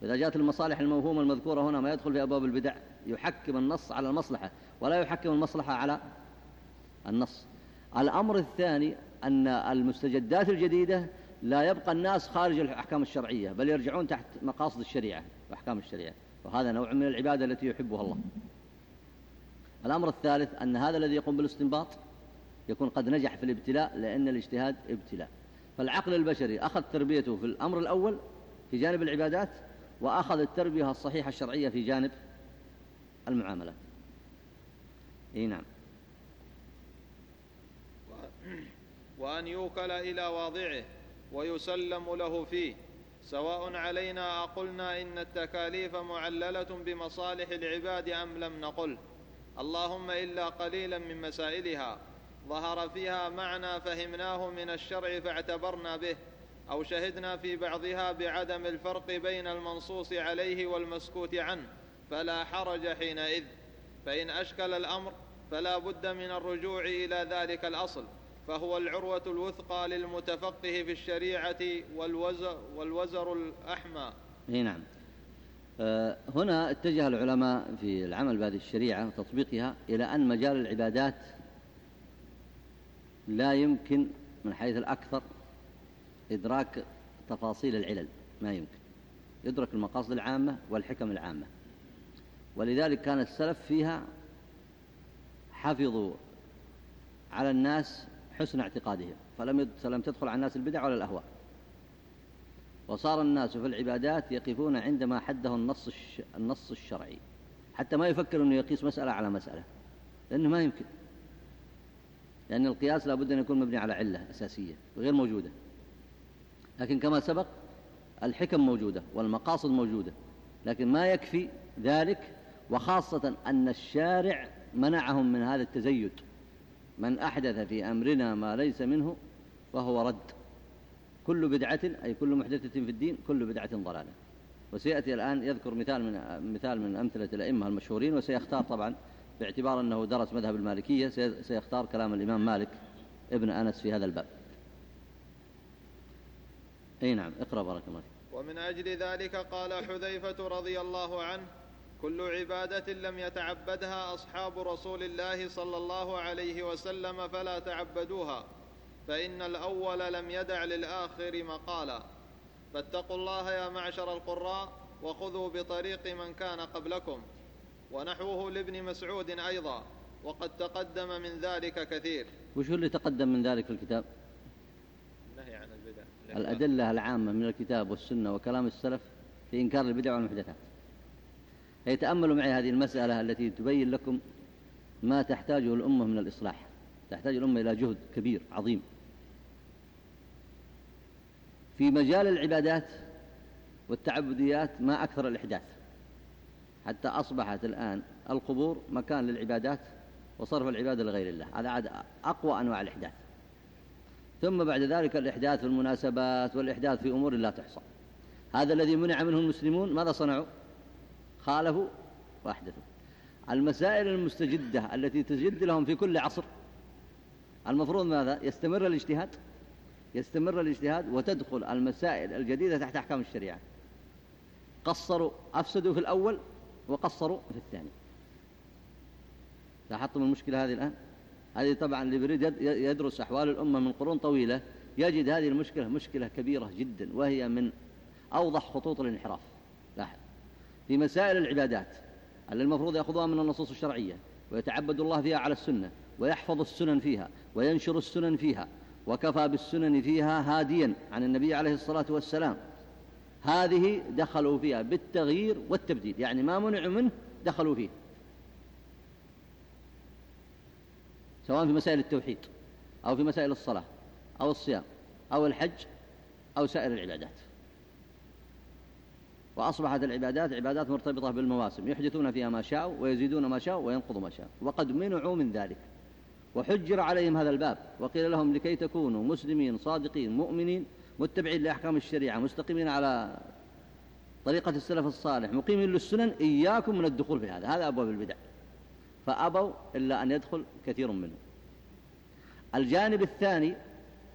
إذا جاءت المصالح الموهومة المذكورة هنا ما يدخل في أبواب البدع. يحكم النص على المصلحة. ولا يحكم المصلحة على النص. الأمر الثاني أن المستجدات الجديدة لا يبقى الناس خارج الأحكام الشرعية بل يرجعون تحت مقاصد الشريعة وأحكام الشريعة. وهذا نوع من العبادة التي يحبها الله. الأمر الثالث أن هذا الذي يقوم بالاستنباط يكون قد نجح في الابتلاء لأن الاجتهاد ابتلاء. فالعقل البشري أخذ تربيته في الأمر الأول في جانب العبادات وأخذ التربية الصحيحة الشرعية في جانب المعاملات إي نعم. وأن يوكل إلى واضعه. ويسلم له فيه. سواء علينا أقلنا إن التكاليف معللة بمصالح العباد أم لم نقل. اللهم إلا قليلا من مسائلها. ظهر فيها معنى فهمناه من الشرع فاعتبرنا به. أو شهدنا في بعضها بعدم الفرق بين المنصوص عليه والمسكوت عنه. فلا حرج حينئذ. فإن أشكل الأمر فلا بد من الرجوع إلى ذلك الأصل. فهو العروة الوثقى للمتفقه في الشريعة والوزر, والوزر الأحمى. إي نعم. أه هنا اتجه العلماء في العمل بهذه الشريعة وتطبيقها إلى أن مجال العبادات لا يمكن من حيث الأكثر إدراك تفاصيل العلل ما يمكن. يدرك المقاصد العامة والحكم العامة. ولذلك كان السلف فيها حفظوا على الناس حسن اعتقادهم فلم فلم تدخل على الناس البدع ولا الأهواء. وصار الناس في العبادات يقفون عندما حده النص النص الشرعي حتى ما يفكر أنه يقيس مسألة على مسألة لأنه ما يمكن. لأن القياس لابد أن يكون مبني على علة أساسية وغير موجودة. لكن كما سبق الحكم موجودة والمقاصد موجودة لكن ما يكفي ذلك وخاصة أن الشارع منعهم من هذا التزيد. من أحدث في أمرنا ما ليس منه فهو رد. كل بدعة أي كل محدثة في الدين كل بدعة ضلالة. وسيأتي الآن يذكر مثال من مثال من أمثلة الأئمة المشهورين وسيختار طبعا باعتبار أنه درس مذهب المالكية سيختار كلام الإمام مالك ابن أنس في هذا الباب. أي نعم اقرأ بارك الله ومن أجل ذلك قال حذيفة رضي الله عنه كل عبادة لم يتعبدها أصحاب رسول الله صلى الله عليه وسلم فلا تعبدوها فإن الأول لم يدع للآخر مقالا. فاتقوا الله يا معشر القراء وخذوا بطريق من كان قبلكم. ونحوه لابن مسعود أيضا وقد تقدم من ذلك كثير. وش اللي تقدم من ذلك الكتاب؟ النهي عن البدع. الأدلة العامة من الكتاب والسنة وكلام السلف في إنكار البدع والمحدثات. يتأملوا معي هذه المسألة التي تبين لكم ما تحتاجه الأمة من الإصلاح. تحتاج الأمة إلى جهد كبير عظيم. في مجال العبادات والتعبديات ما أكثر الإحداث. حتى أصبحت الآن القبور مكان للعبادات وصرف العبادة لغير الله. هذا عاد أقوى أنواع الإحداث. ثم بعد ذلك الإحداث في المناسبات والإحداث في أمور لا تحصى. هذا الذي منع منه المسلمون ماذا صنعوا؟ خالفوا وأحدثوا المسائل المستجدة التي تجد لهم في كل عصر المفروض ماذا؟ يستمر الاجتهاد يستمر الاجتهاد وتدخل المسائل الجديدة تحت أحكام الشريعة. قصروا أفسدوا في الأول وقصروا في الثاني. لاحظتم المشكلة هذه الآن؟ هذه طبعا اللي يريد يدرس أحوال الأمة من قرون طويلة يجد هذه المشكلة مشكلة كبيرة جدا وهي من أوضح خطوط الانحراف. في مسائل العبادات اللي المفروض يأخذوها من النصوص الشرعية ويتعبد الله فيها على السنة ويحفظ السنن فيها وينشر السنن فيها وكفى بالسنن فيها هاديا عن النبي عليه الصلاة والسلام. هذه دخلوا فيها بالتغيير والتبديل يعني ما منعوا منه دخلوا فيه سواء في مسائل التوحيد أو في مسائل الصلاة أو الصيام أو الحج أو سائر العبادات. وأصبحت العبادات عبادات مرتبطة بالمواسم. يحدثون فيها ما شاءوا ويزيدون ما شاءوا وينقضوا ما شاءوا. وقد منعوا من ذلك. وحجر عليهم هذا الباب. وقيل لهم لكي تكونوا مسلمين صادقين مؤمنين متبعين لأحكام الشريعة مستقيمين على طريقة السلف الصالح مقيمين للسنن. إياكم من الدخول في هذا. هذا أبواب البدع. فأبوا إلا أن يدخل كثير منهم. الجانب الثاني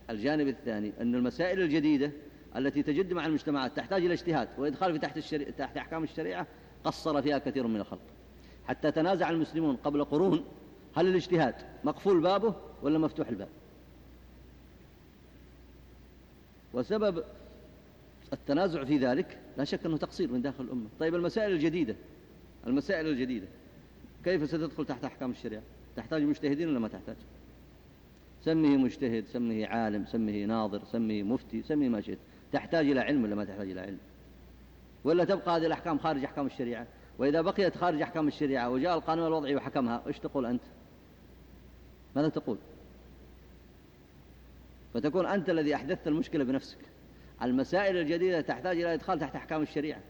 الجانب الثاني أن المسائل الجديدة التي تجد مع المجتمعات تحتاج إلى اجتهاد وإدخال في تحت, الشريعة تحت أحكام الشريعة قصر فيها كثير من الخلق. حتى تنازع المسلمون قبل قرون هل الاجتهاد مقفول بابه ولا مفتوح الباب؟ وسبب التنازع في ذلك لا شك أنه تقصير من داخل الأمة. طيب المسائل الجديدة المسائل الجديدة كيف ستدخل تحت أحكام الشريعة؟ تحتاج مجتهدين ولا ما تحتاج؟ سميه مجتهد سميه عالم سميه ناظر سميه مفتي سميه ما شئت. تحتاج إلى علم ولا ما تحتاج إلى علم؟ ولا تبقى هذه الأحكام خارج أحكام الشريعة؟ وإذا بقيت خارج أحكام الشريعة وجاء القانون الوضعي وحكمها إيش تقول أنت؟ ماذا تقول؟ فتكون أنت الذي أحدثت المشكلة بنفسك. المسائل الجديدة تحتاج إلى إدخال تحت أحكام الشريعة.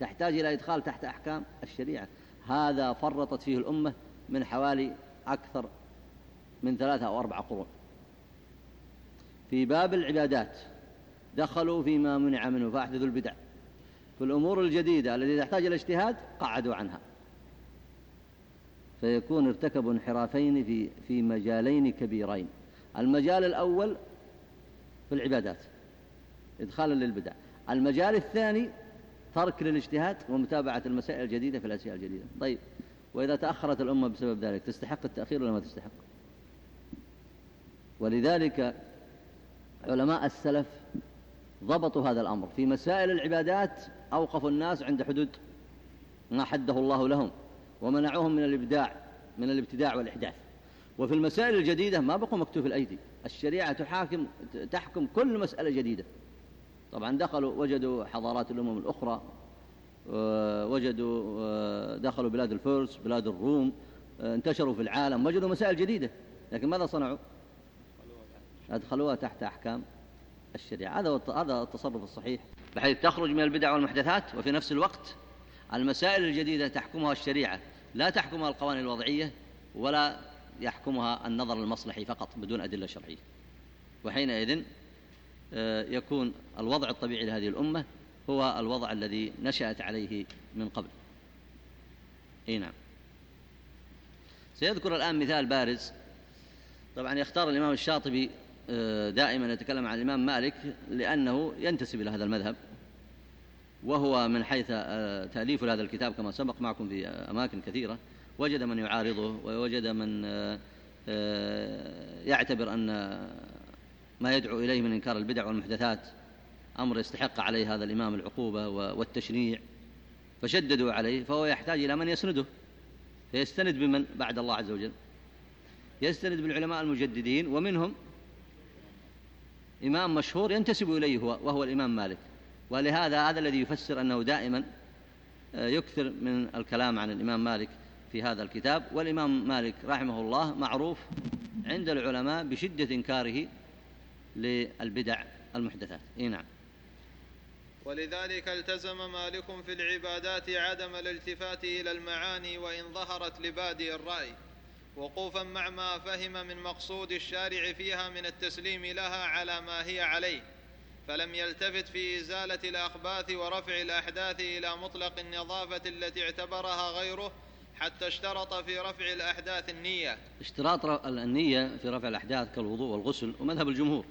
تحتاج إلى إدخال تحت أحكام الشريعة. هذا فرطت فيه الأمة من حوالي أكثر من ثلاثة أو أربعة قرون. في باب العبادات دخلوا فيما منع منه فأحدثوا البدع. في الأمور الجديدة التي تحتاج إلى اجتهاد قعدوا عنها. فيكون ارتكبوا انحرافين في في مجالين كبيرين. المجال الأول في العبادات إدخالا للبدع. المجال الثاني ترك للاجتهاد ومتابعة المسائل الجديدة في الأشياء الجديدة. طيب وإذا تأخرت الأمة بسبب ذلك تستحق التأخير ولا ما تستحق؟ ولذلك علماء السلف ضبطوا هذا الأمر. في مسائل العبادات أوقفوا الناس عند حدود ما حده الله لهم ومنعوهم من الإبداع من الابتداع والإحداث. وفي المسائل الجديدة ما بقوا مكتوف الأيدي. الشريعة تحاكم تحكم كل مسألة جديدة. طبعا دخلوا وجدوا حضارات الأمم الأخرى وجدوا دخلوا بلاد الفرس بلاد الروم انتشروا في العالم وجدوا مسائل جديدة. لكن ماذا صنعوا؟ أدخلوها تحت أحكام. الشريعة. هذا هذا التصرف الصحيح. بحيث تخرج من البدع والمحدثات وفي نفس الوقت المسائل الجديدة تحكمها الشريعة. لا تحكمها القوانين الوضعية ولا يحكمها النظر المصلحي فقط بدون أدلة شرعية. وحينئذ آه، يكون الوضع الطبيعي لهذه الأمة هو الوضع الذي نشأت عليه من قبل. إي نعم. سيذكر الآن مثال بارز. طبعا يختار الإمام الشاطبي دائما يتكلم عن الإمام مالك لأنه ينتسب إلى هذا المذهب وهو من حيث آه، تأليف هذا الكتاب كما سبق معكم في أماكن كثيرة وجد من يعارضه ووجد من يعتبر أن ما يدعو إليه من إنكار البدع والمحدثات أمر يستحق عليه هذا الإمام العقوبة والتشنيع فشددوا عليه فهو يحتاج إلى من يسنده فيستند بمن؟ بعد الله عز وجل. يستند بالعلماء المجددين ومنهم إمام مشهور ينتسب إليه هو وهو الإمام مالك. ولهذا هذا الذي يفسر أنه دائما آه، يكثر من الكلام عن الإمام مالك في هذا الكتاب. والإمام مالك رحمه الله معروف عند العلماء بشدة إنكاره للبدع المحدثات. إي نعم. ولذلك التزم مالك في العبادات عدم الالتفات إلى المعاني وإن ظهرت لبادي الرأي. وقوفا مع ما فهم من مقصود الشارع فيها من التسليم لها على ما هي عليه فلم يلتفت في إزالة الأخباث ورفع الأحداث إلى مطلق النظافة التي اعتبرها غيره حتى اشترط في رفع الأحداث النية. اشتراط النية في رفع الأحداث كالوضوء والغسل ومذهب الجمهور.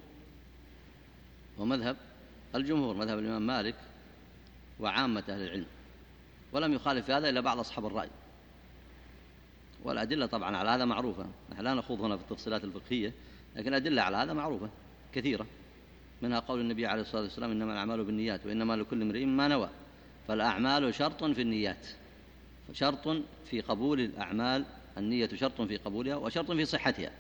ومذهب الجمهور مذهب الإمام مالك وعامة أهل العلم. ولم يخالف هذا إلا بعض أصحاب الرأي. والأدلة طبعا على هذا معروفة. نحن لا نخوض هنا في التفصيلات الفقهية لكن الأدلة على هذا معروفة كثيرة. منها قول النبي عليه الصلاة والسلام إنما الأعمال بالنيات وإنما لكل امرئ ما نوى. فالأعمال شرط في النيات شرط في قبول الأعمال النية شرط في قبولها وشرط في صحتها.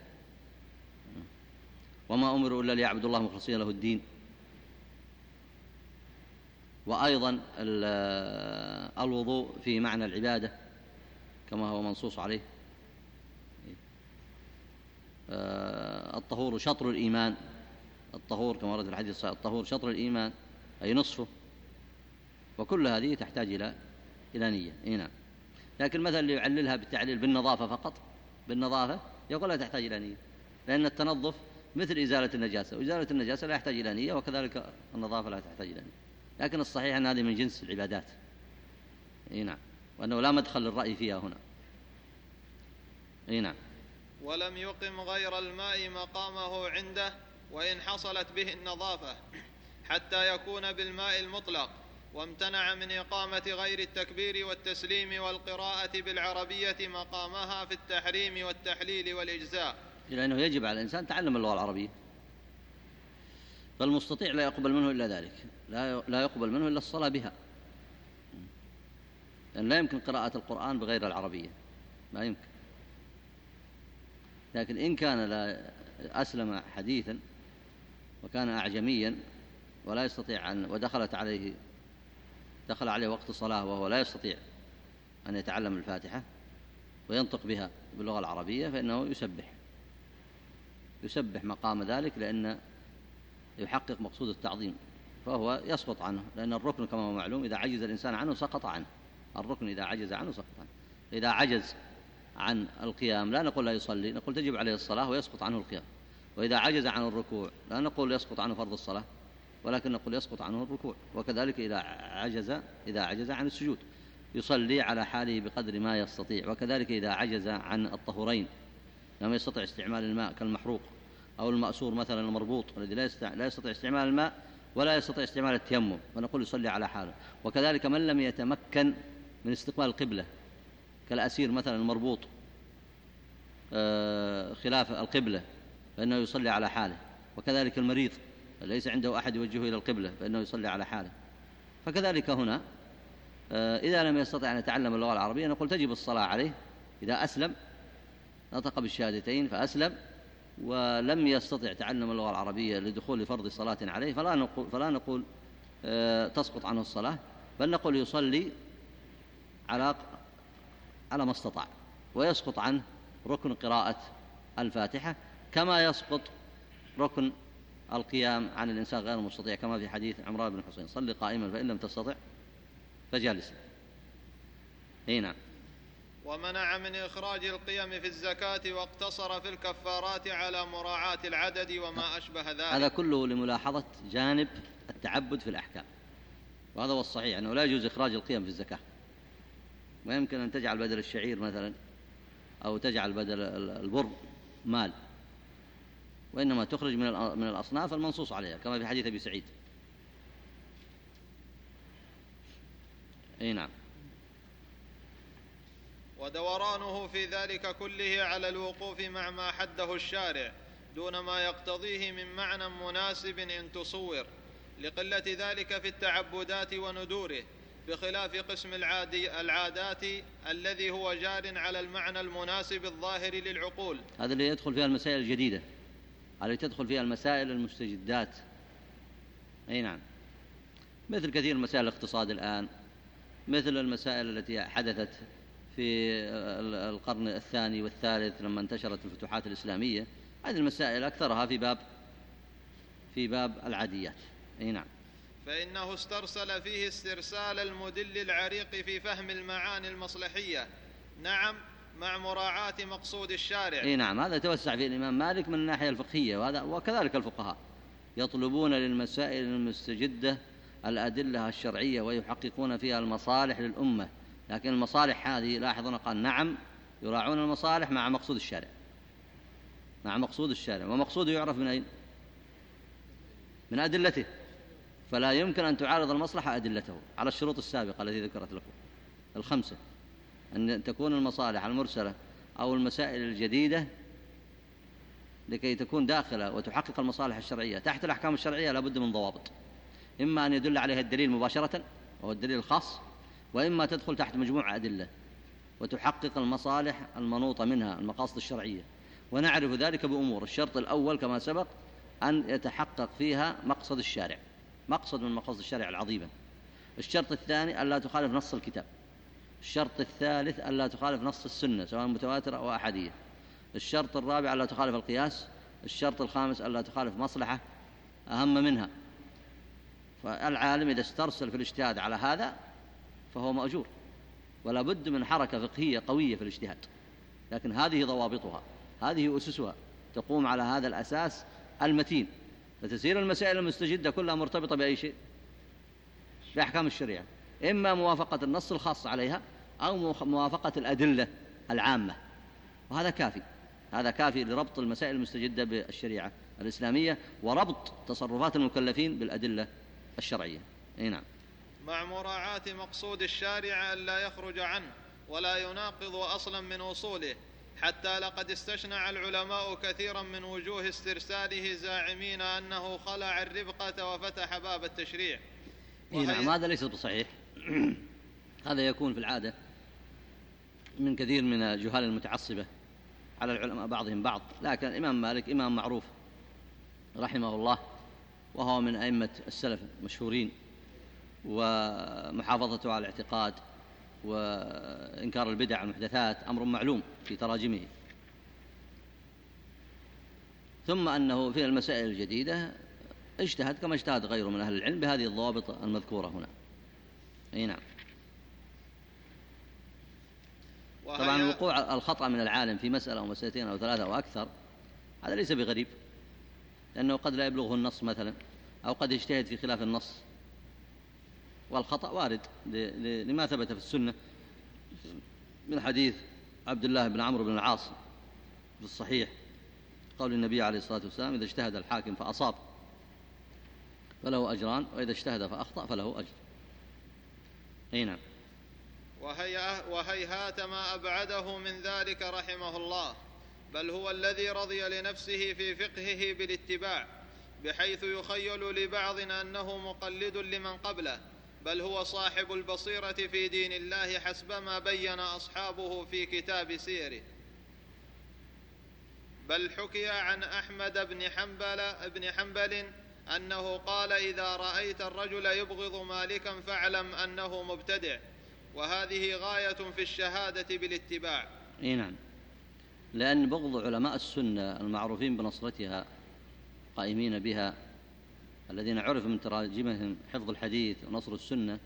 وما أمروا إلا ليعبدوا الله مخلصين له الدين. وأيضا الوضوء في معنى العبادة. كما هو منصوص عليه. آه، الطهور شطر الإيمان. الطهور كما ورد في الحديث الصحيح الطهور شطر الإيمان أي نصفه. وكل هذه تحتاج إلى إلى نية. إيه نعم. لكن مثلا اللي يعللها بالتعليل بالنظافة فقط بالنظافة يقول لا تحتاج إلى نية. لأن التنظف مثل إزالة النجاسة وإزالة النجاسة لا يحتاج إلى نية وكذلك النظافة لا تحتاج إلى نية. لكن الصحيح أن هذه من جنس العبادات. إي نعم. وأنه لا مدخل للرأي فيها هنا. أي نعم. ولم يقم غير الماء مقامه عنده وإن حصلت به النظافة حتى يكون بالماء المطلق وامتنع من إقامة غير التكبير والتسليم والقراءة بالعربية مقامها في التحريم والتحليل والإجزاء. لأنه يجب على الإنسان تعلم اللغة العربية. فالمستطيع لا يقبل منه إلا ذلك لا لا يقبل منه إلا الصلاة بها. لأن لا يمكن قراءة القرآن بغير العربية. ما يمكن. لكن إن كان لا أسلم حديثا وكان أعجميا ولا يستطيع أن ودخلت عليه دخل عليه وقت الصلاة وهو لا يستطيع أن يتعلم الفاتحة وينطق بها باللغة العربية فإنه يسبح. يسبح مقام ذلك لأن يحقق مقصود التعظيم فهو يسقط عنه لأن الركن كما هو معلوم إذا عجز الإنسان عنه سقط عنه. الركن إذا عجز عنه سقط عنه إذا عجز عن القيام لا نقول لا يصلي نقول تجب عليه الصلاة ويسقط عنه القيام. وإذا عجز عن الركوع لا نقول يسقط عنه فرض الصلاة ولكن نقول يسقط عنه الركوع. وكذلك إذا عجز إذا عجز عن السجود. يصلي على حاله بقدر ما يستطيع. وكذلك إذا عجز عن الطهورين لم يستطع استعمال الماء كالمحروق أو المأسور مثلا المربوط الذي لا يستطيع استعمال الماء ولا يستطيع استعمال التيمم فنقول يصلي على حاله. وكذلك من لم يتمكن من استقبال القبلة كالأسير مثلا المربوط آه، خلاف القبلة فإنه يصلي على حاله. وكذلك المريض ليس عنده أحد يوجهه إلى القبلة فإنه يصلي على حاله. فكذلك هنا آه، إذا لم يستطع أن يتعلم اللغة العربية نقول تجب الصلاة عليه. إذا أسلم نطق بالشهادتين فأسلم. ولم يستطع تعلم اللغة العربية لدخول فرض صلاة عليه فلا نقول, فلا نقول آه، تسقط عنه الصلاة بل نقول يصلي على على ما استطاع ويسقط عنه ركن قراءة الفاتحة كما يسقط ركن القيام عن الإنسان غير المستطيع كما في حديث عمران بن حسين صل قائما فإن لم تستطع فجالسا إي نعم. ومنع من إخراج القيم في الزكاة واقتصر في الكفارات على مراعاة العدد وما أشبه ذلك. هذا كله لملاحظة جانب التعبد في الأحكام وهذا هو الصحيح أنه لا يجوز إخراج القيم في الزكاة. ما يمكن أن تجعل بدل الشعير مثلا أو تجعل بدل البر مال. وإنما تخرج من من الأصناف المنصوص عليها كما في حديث أبي سعيد. أي نعم. ودورانه في ذلك كله على الوقوف مع ما حده الشارع دون ما يقتضيه من معنى مناسب إن تصور. لقلة ذلك في التعبدات وندوره بخلاف قسم العادي العادات الذي هو جار على المعنى المناسب الظاهر للعقول. هذا اللي يدخل فيها المسائل الجديدة. هذا تدخل فيها المسائل المستجدات. أي نعم. مثل كثير من مسائل الاقتصاد الآن. مثل المسائل التي حدثت في القرن الثاني والثالث لما انتشرت الفتوحات الإسلامية. هذه المسائل أكثرها في باب في باب العاديات. أي نعم. فإنه استرسل فيه استرسال المدل العريق في فهم المعاني المصلحية. نعم مع مراعاة مقصود الشارع. أي نعم هذا توسع في الإمام مالك من الناحية الفقهية وهذا وكذلك الفقهاء يطلبون للمسائل المستجدة الأدلة الشرعية ويحققون فيها المصالح للأمة. لكن المصالح هذه لاحظنا قال نعم يراعون المصالح مع مقصود الشارع. مع مقصود الشارع ومقصوده يعرف من أين؟ من أدلته. فلا يمكن أن تعارض المصلحة أدلته على الشروط السابقة التي ذكرت لكم. الخمسة أن تكون المصالح المرسلة أو المسائل الجديدة لكي تكون داخلة وتحقق المصالح الشرعية. تحت الأحكام الشرعية لابد من ضوابط. إما أن يدل عليها الدليل مباشرة وهو الدليل الخاص وإما تدخل تحت مجموعة أدلة وتحقق المصالح المنوطة منها المقاصد الشرعية. ونعرف ذلك بأمور. الشرط الأول كما سبق أن يتحقق فيها مقصد الشارع. مقصد من مقاصد الشارع العظيمة الشرط الثاني ألا تخالف نص الكتاب. الشرط الثالث ألا تخالف نص السنة سواء متواترة أو أحدية الشرط الرابع ألا تخالف القياس. الشرط الخامس ألا تخالف مصلحة أهم منها. فالعالم إذا استرسل في الاجتهاد على هذا فهو مأجور. ولا بد من حركة فقهية قوية في الاجتهاد. لكن هذه ضوابطها هذه أسسها تقوم على هذا الأساس المتين. فتسير المسائل المستجدة كلها مرتبطة بأي شيء؟ بأحكام الشريعة. إما موافقة النص الخاص عليها أو موافقة الأدلة العامة. وهذا كافي. هذا كافي لربط المسائل المستجدة بالشريعة الإسلامية وربط تصرفات المكلفين بالأدلة الشرعية. أي نعم. مع مراعاة مقصود الشارع ألا يخرج عنه ولا يناقض أصلا من أصوله حتى لقد استشنع العلماء كثيرا من وجوه استرساله زاعمين أنه خلع الربقة وفتح باب التشريع. إيه نعم هذا ليس بصحيح. (clears throat) هذا يكون في العادة من كثير من الجهال المتعصبة على العلماء بعضهم بعض. لكن الإمام مالك إمام معروف رحمه الله وهو من أئمة السلف المشهورين ومحافظته على الاعتقاد وإنكار البدع والمحدثات أمر معلوم في تراجمه. ثم أنه في المسائل الجديدة اجتهد كما اجتهد غيره من أهل العلم بهذه الضوابط المذكورة هنا. أي نعم. طبعا وقوع الخطأ من العالم في مسألة أو مسألتين أو ثلاثة أو أكثر هذا ليس بغريب لأنه قد لا يبلغه النص مثلا أو قد يجتهد في خلاف النص. والخطأ وارد لما ثبت في السنة من حديث عبد الله بن عمرو بن العاص في الصحيح قول النبي عليه الصلاة والسلام إذا اجتهد الحاكم فأصاب فله أجران وإذا اجتهد فأخطأ فله أجر. أي نعم. وهيهات ما أبعده من ذلك رحمه الله بل هو الذي رضي لنفسه في فقهه بالاتباع بحيث يخيل لبعض أنه مقلد لمن قبله. بل هو صاحب البصيرة في دين الله حسب ما بين أصحابه في كتاب سيره. بل حكي عن أحمد بن حنبل, بن حنبل أنه قال إذا رأيت الرجل يبغض مالكا فاعلم أنه مبتدع وهذه غاية في الشهادة بالاتباع. إيه نعم. لأن بغض علماء السنة المعروفين بنصرتها قائمين بها الذين عرف من تراجمهم حفظ الحديث ونصر السنة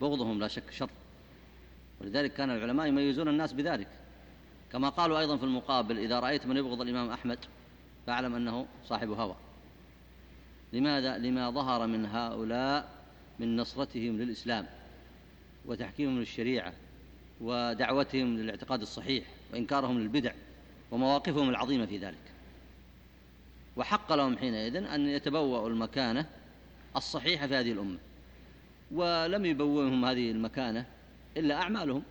بغضهم لا شك شر. ولذلك كان العلماء يميزون الناس بذلك. كما قالوا أيضا في المقابل إذا رأيت من يبغض الإمام أحمد فاعلم أنه صاحب هوى. لماذا؟ لما ظهر من هؤلاء من نصرتهم للإسلام وتحكيمهم للشريعة ودعوتهم للاعتقاد الصحيح وإنكارهم للبدع ومواقفهم العظيمة في ذلك. وحق لهم حينئذ أن يتبوأوا المكانة الصحيحة في هذه الأمة ولم يبوئهم هذه المكانة إلا أعمالهم.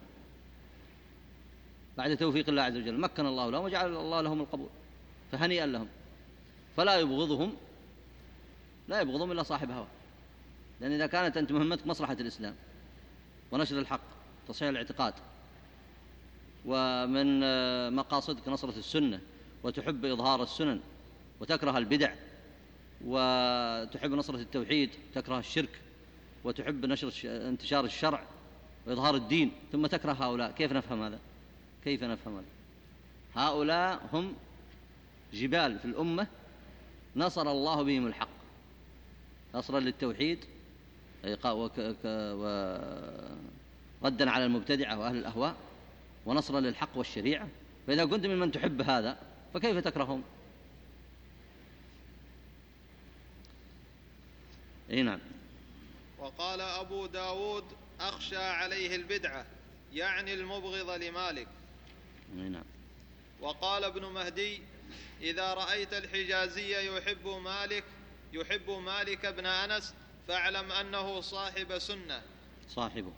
بعد توفيق الله عز وجل مكن الله لهم وجعل الله لهم القبول فهنيئا لهم فلا يبغضهم لا يبغضهم إلا صاحب هوى. لأن إذا كانت أنت مهمتك مصلحة الإسلام ونشر الحق تصحيح الاعتقاد ومن مقاصدك نصرة السنة وتحب إظهار السنن وتكره البدع وتحب نصرة التوحيد تكره الشرك وتحب نشر انتشار الشرع وإظهار الدين ثم تكره هؤلاء. كيف نفهم هذا؟ كيف نفهم هذا؟ هؤلاء هم جبال في الأمة نصر الله بهم الحق. نصرا للتوحيد وردا على المبتدعة وأهل الأهواء ونصرا للحق والشريعة. فإذا كنت ممن تحب هذا فكيف تكرههم؟ إي نعم. وقال أبو داود أخشى عليه البدعة يعني المبغض لمالك. إي نعم. وقال ابن مهدي إذا رأيت الحجازي يحب مالك يحب مالك بن أنس فاعلم أنه صاحب سنة. صاحبه.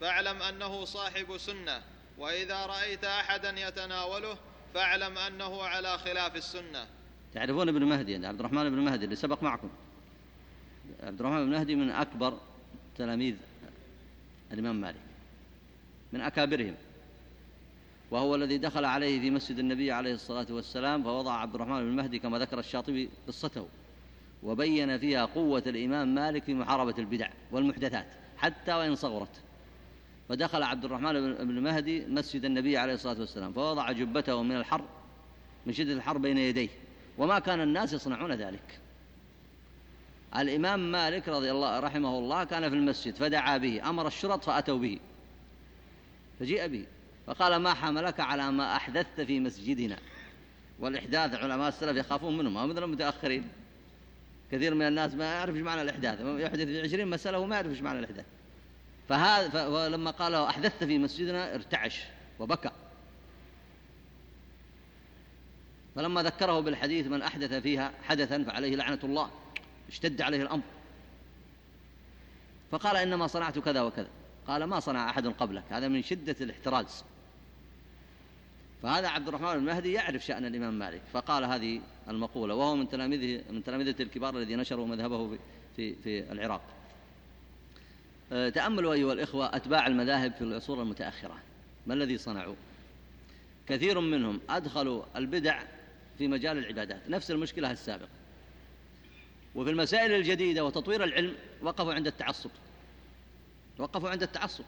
فاعلم أنه صاحب سنة. وإذا رأيت أحدا يتناوله فاعلم أنه على خلاف السنة. تعرفون ابن مهدي عبد الرحمن بن مهدي اللي سبق معكم؟ عبد الرحمن بن مهدي من أكبر تلاميذ الإمام مالك من أكابرهم وهو الذي دخل عليه في مسجد النبي عليه الصلاة والسلام فوضع عبد الرحمن بن مهدي كما ذكر الشاطبي قصته وبين فيها قوة الإمام مالك في محاربة البدع والمحدثات حتى وإن صغرت. فدخل عبد الرحمن بن مهدي مسجد النبي عليه الصلاة والسلام فوضع جبته من الحر من شدة الحر بين يديه وما كان الناس يصنعون ذلك. الإمام مالك رضي الله رحمه الله كان في المسجد فدعا به أمر الشرط فأتوا به. فجيء به فقال ما حملك على ما أحدثت في مسجدنا؟ والإحداث علماء السلف يخافون منهم هم مثل المتأخرين. كثير من الناس ما يعرف إيش معنى الإحداث يحدث في عشرين مسألة وما يعرف إيش معنى الإحداث. فهذا فلما قال أحدثت في مسجدنا ارتعش وبكى. فلما ذكره بالحديث من أحدث فيها حدثا فعليه لعنة الله. اشتد عليه الأمر. فقال إنما صنعت كذا وكذا. قال ما صنع أحد قبلك هذا من شدة الاحتراز. فهذا عبد الرحمن المهدي يعرف شأن الإمام مالك فقال هذه المقولة وهو من تلاميذه من تلاميذه الكبار الذين نشروا مذهبه في في, في العراق. أه، تأملوا أيها الإخوة أتباع المذاهب في العصور المتأخرة. ما الذي صنعوا؟ كثير منهم أدخلوا البدع في مجال العبادات. نفس المشكلة السابقة. وفي المسائل الجديدة وتطوير العلم وقفوا عند التعصب. وقفوا عند التعصب.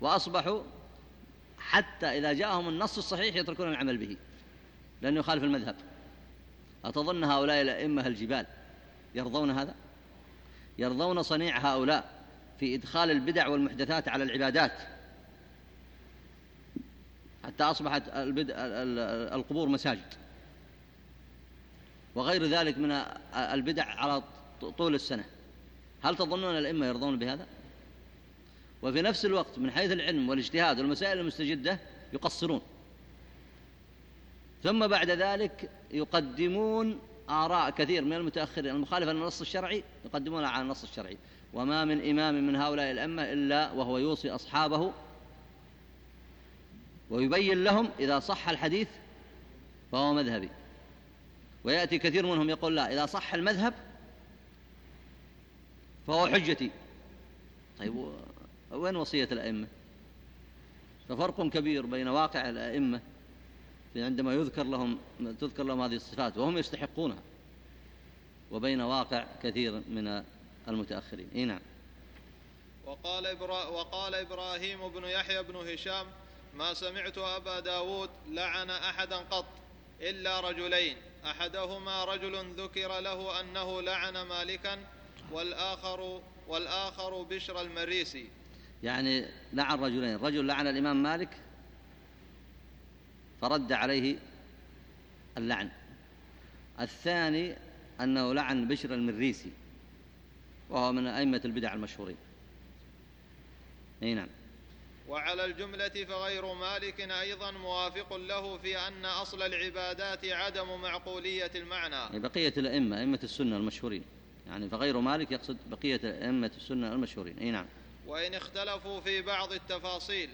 وأصبحوا حتى إذا جاءهم النص الصحيح يتركون العمل به لأنه يخالف المذهب. أتظن هؤلاء الأئمة الجبال يرضون هذا؟ يرضون صنيع هؤلاء في إدخال البدع والمحدثات على العبادات؟ حتى أصبحت القبور مساجد. وغير ذلك من البدع على طول السنة. هل تظنون الأئمة يرضون بهذا؟ وفي نفس الوقت من حيث العلم والاجتهاد والمسائل المستجدة يقصرون. ثم بعد ذلك يقدمون آراء كثير من المتأخرين. المخالفة للنص الشرعي يقدمونها على النص الشرعي. وما من إمام من هؤلاء الأمة إلا وهو يوصي أصحابه ويبين لهم إذا صح الحديث فهو مذهبي. ويأتي كثير منهم يقول لا إذا صح المذهب فهو حجتي. طيب وين وصية الأئمة؟ ففرق كبير بين واقع الأئمة عندما يذكر لهم تذكر لهم هذه الصفات وهم يستحقونها وبين واقع كثير من المتأخرين. إيه نعم. وقال, إبرا وقال إبراهيم بن يحيى بن هشام ما سمعت أبا داود لعن أحدا قط إلا رجلين أحدهما رجل ذكر له أنه لعن مالكا والاخر والآخر بشر المريسي يعني لعن رجلين رجل لعن الإمام مالك فرد عليه اللعن. الثاني أنه لعن بشر المريسي وهو من أئمة البدع المشهورين. أي نعم. وعلى الجملة فغير مالك أيضا موافق له في أن أصل العبادات عدم معقولية المعنى. يعني بقية الأئمة أئمة السنة المشهورين. يعني فغير مالك يقصد بقية أئمة السنة المشهورين. أي نعم. وإن اختلفوا في بعض التفاصيل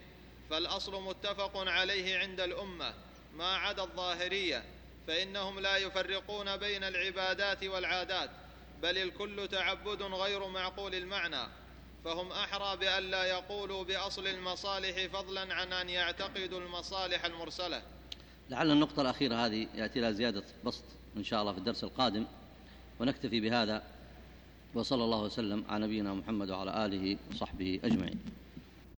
فالأصل متفق عليه عند الأمة ما عدا الظاهرية فإنهم لا يفرقون بين العبادات والعادات بل الكل تعبد غير معقول المعنى. فهم أحرى بأن لا يقولوا بأصل المصالح فضلا عن أن يعتقدوا المصالح المرسلة. لعل النقطة الأخيرة هذه يأتي لها زيادة بسط إن شاء الله في الدرس القادم ونكتفي بهذا وصلى الله وسلم على نبينا محمد وعلى آله وصحبه أجمعين.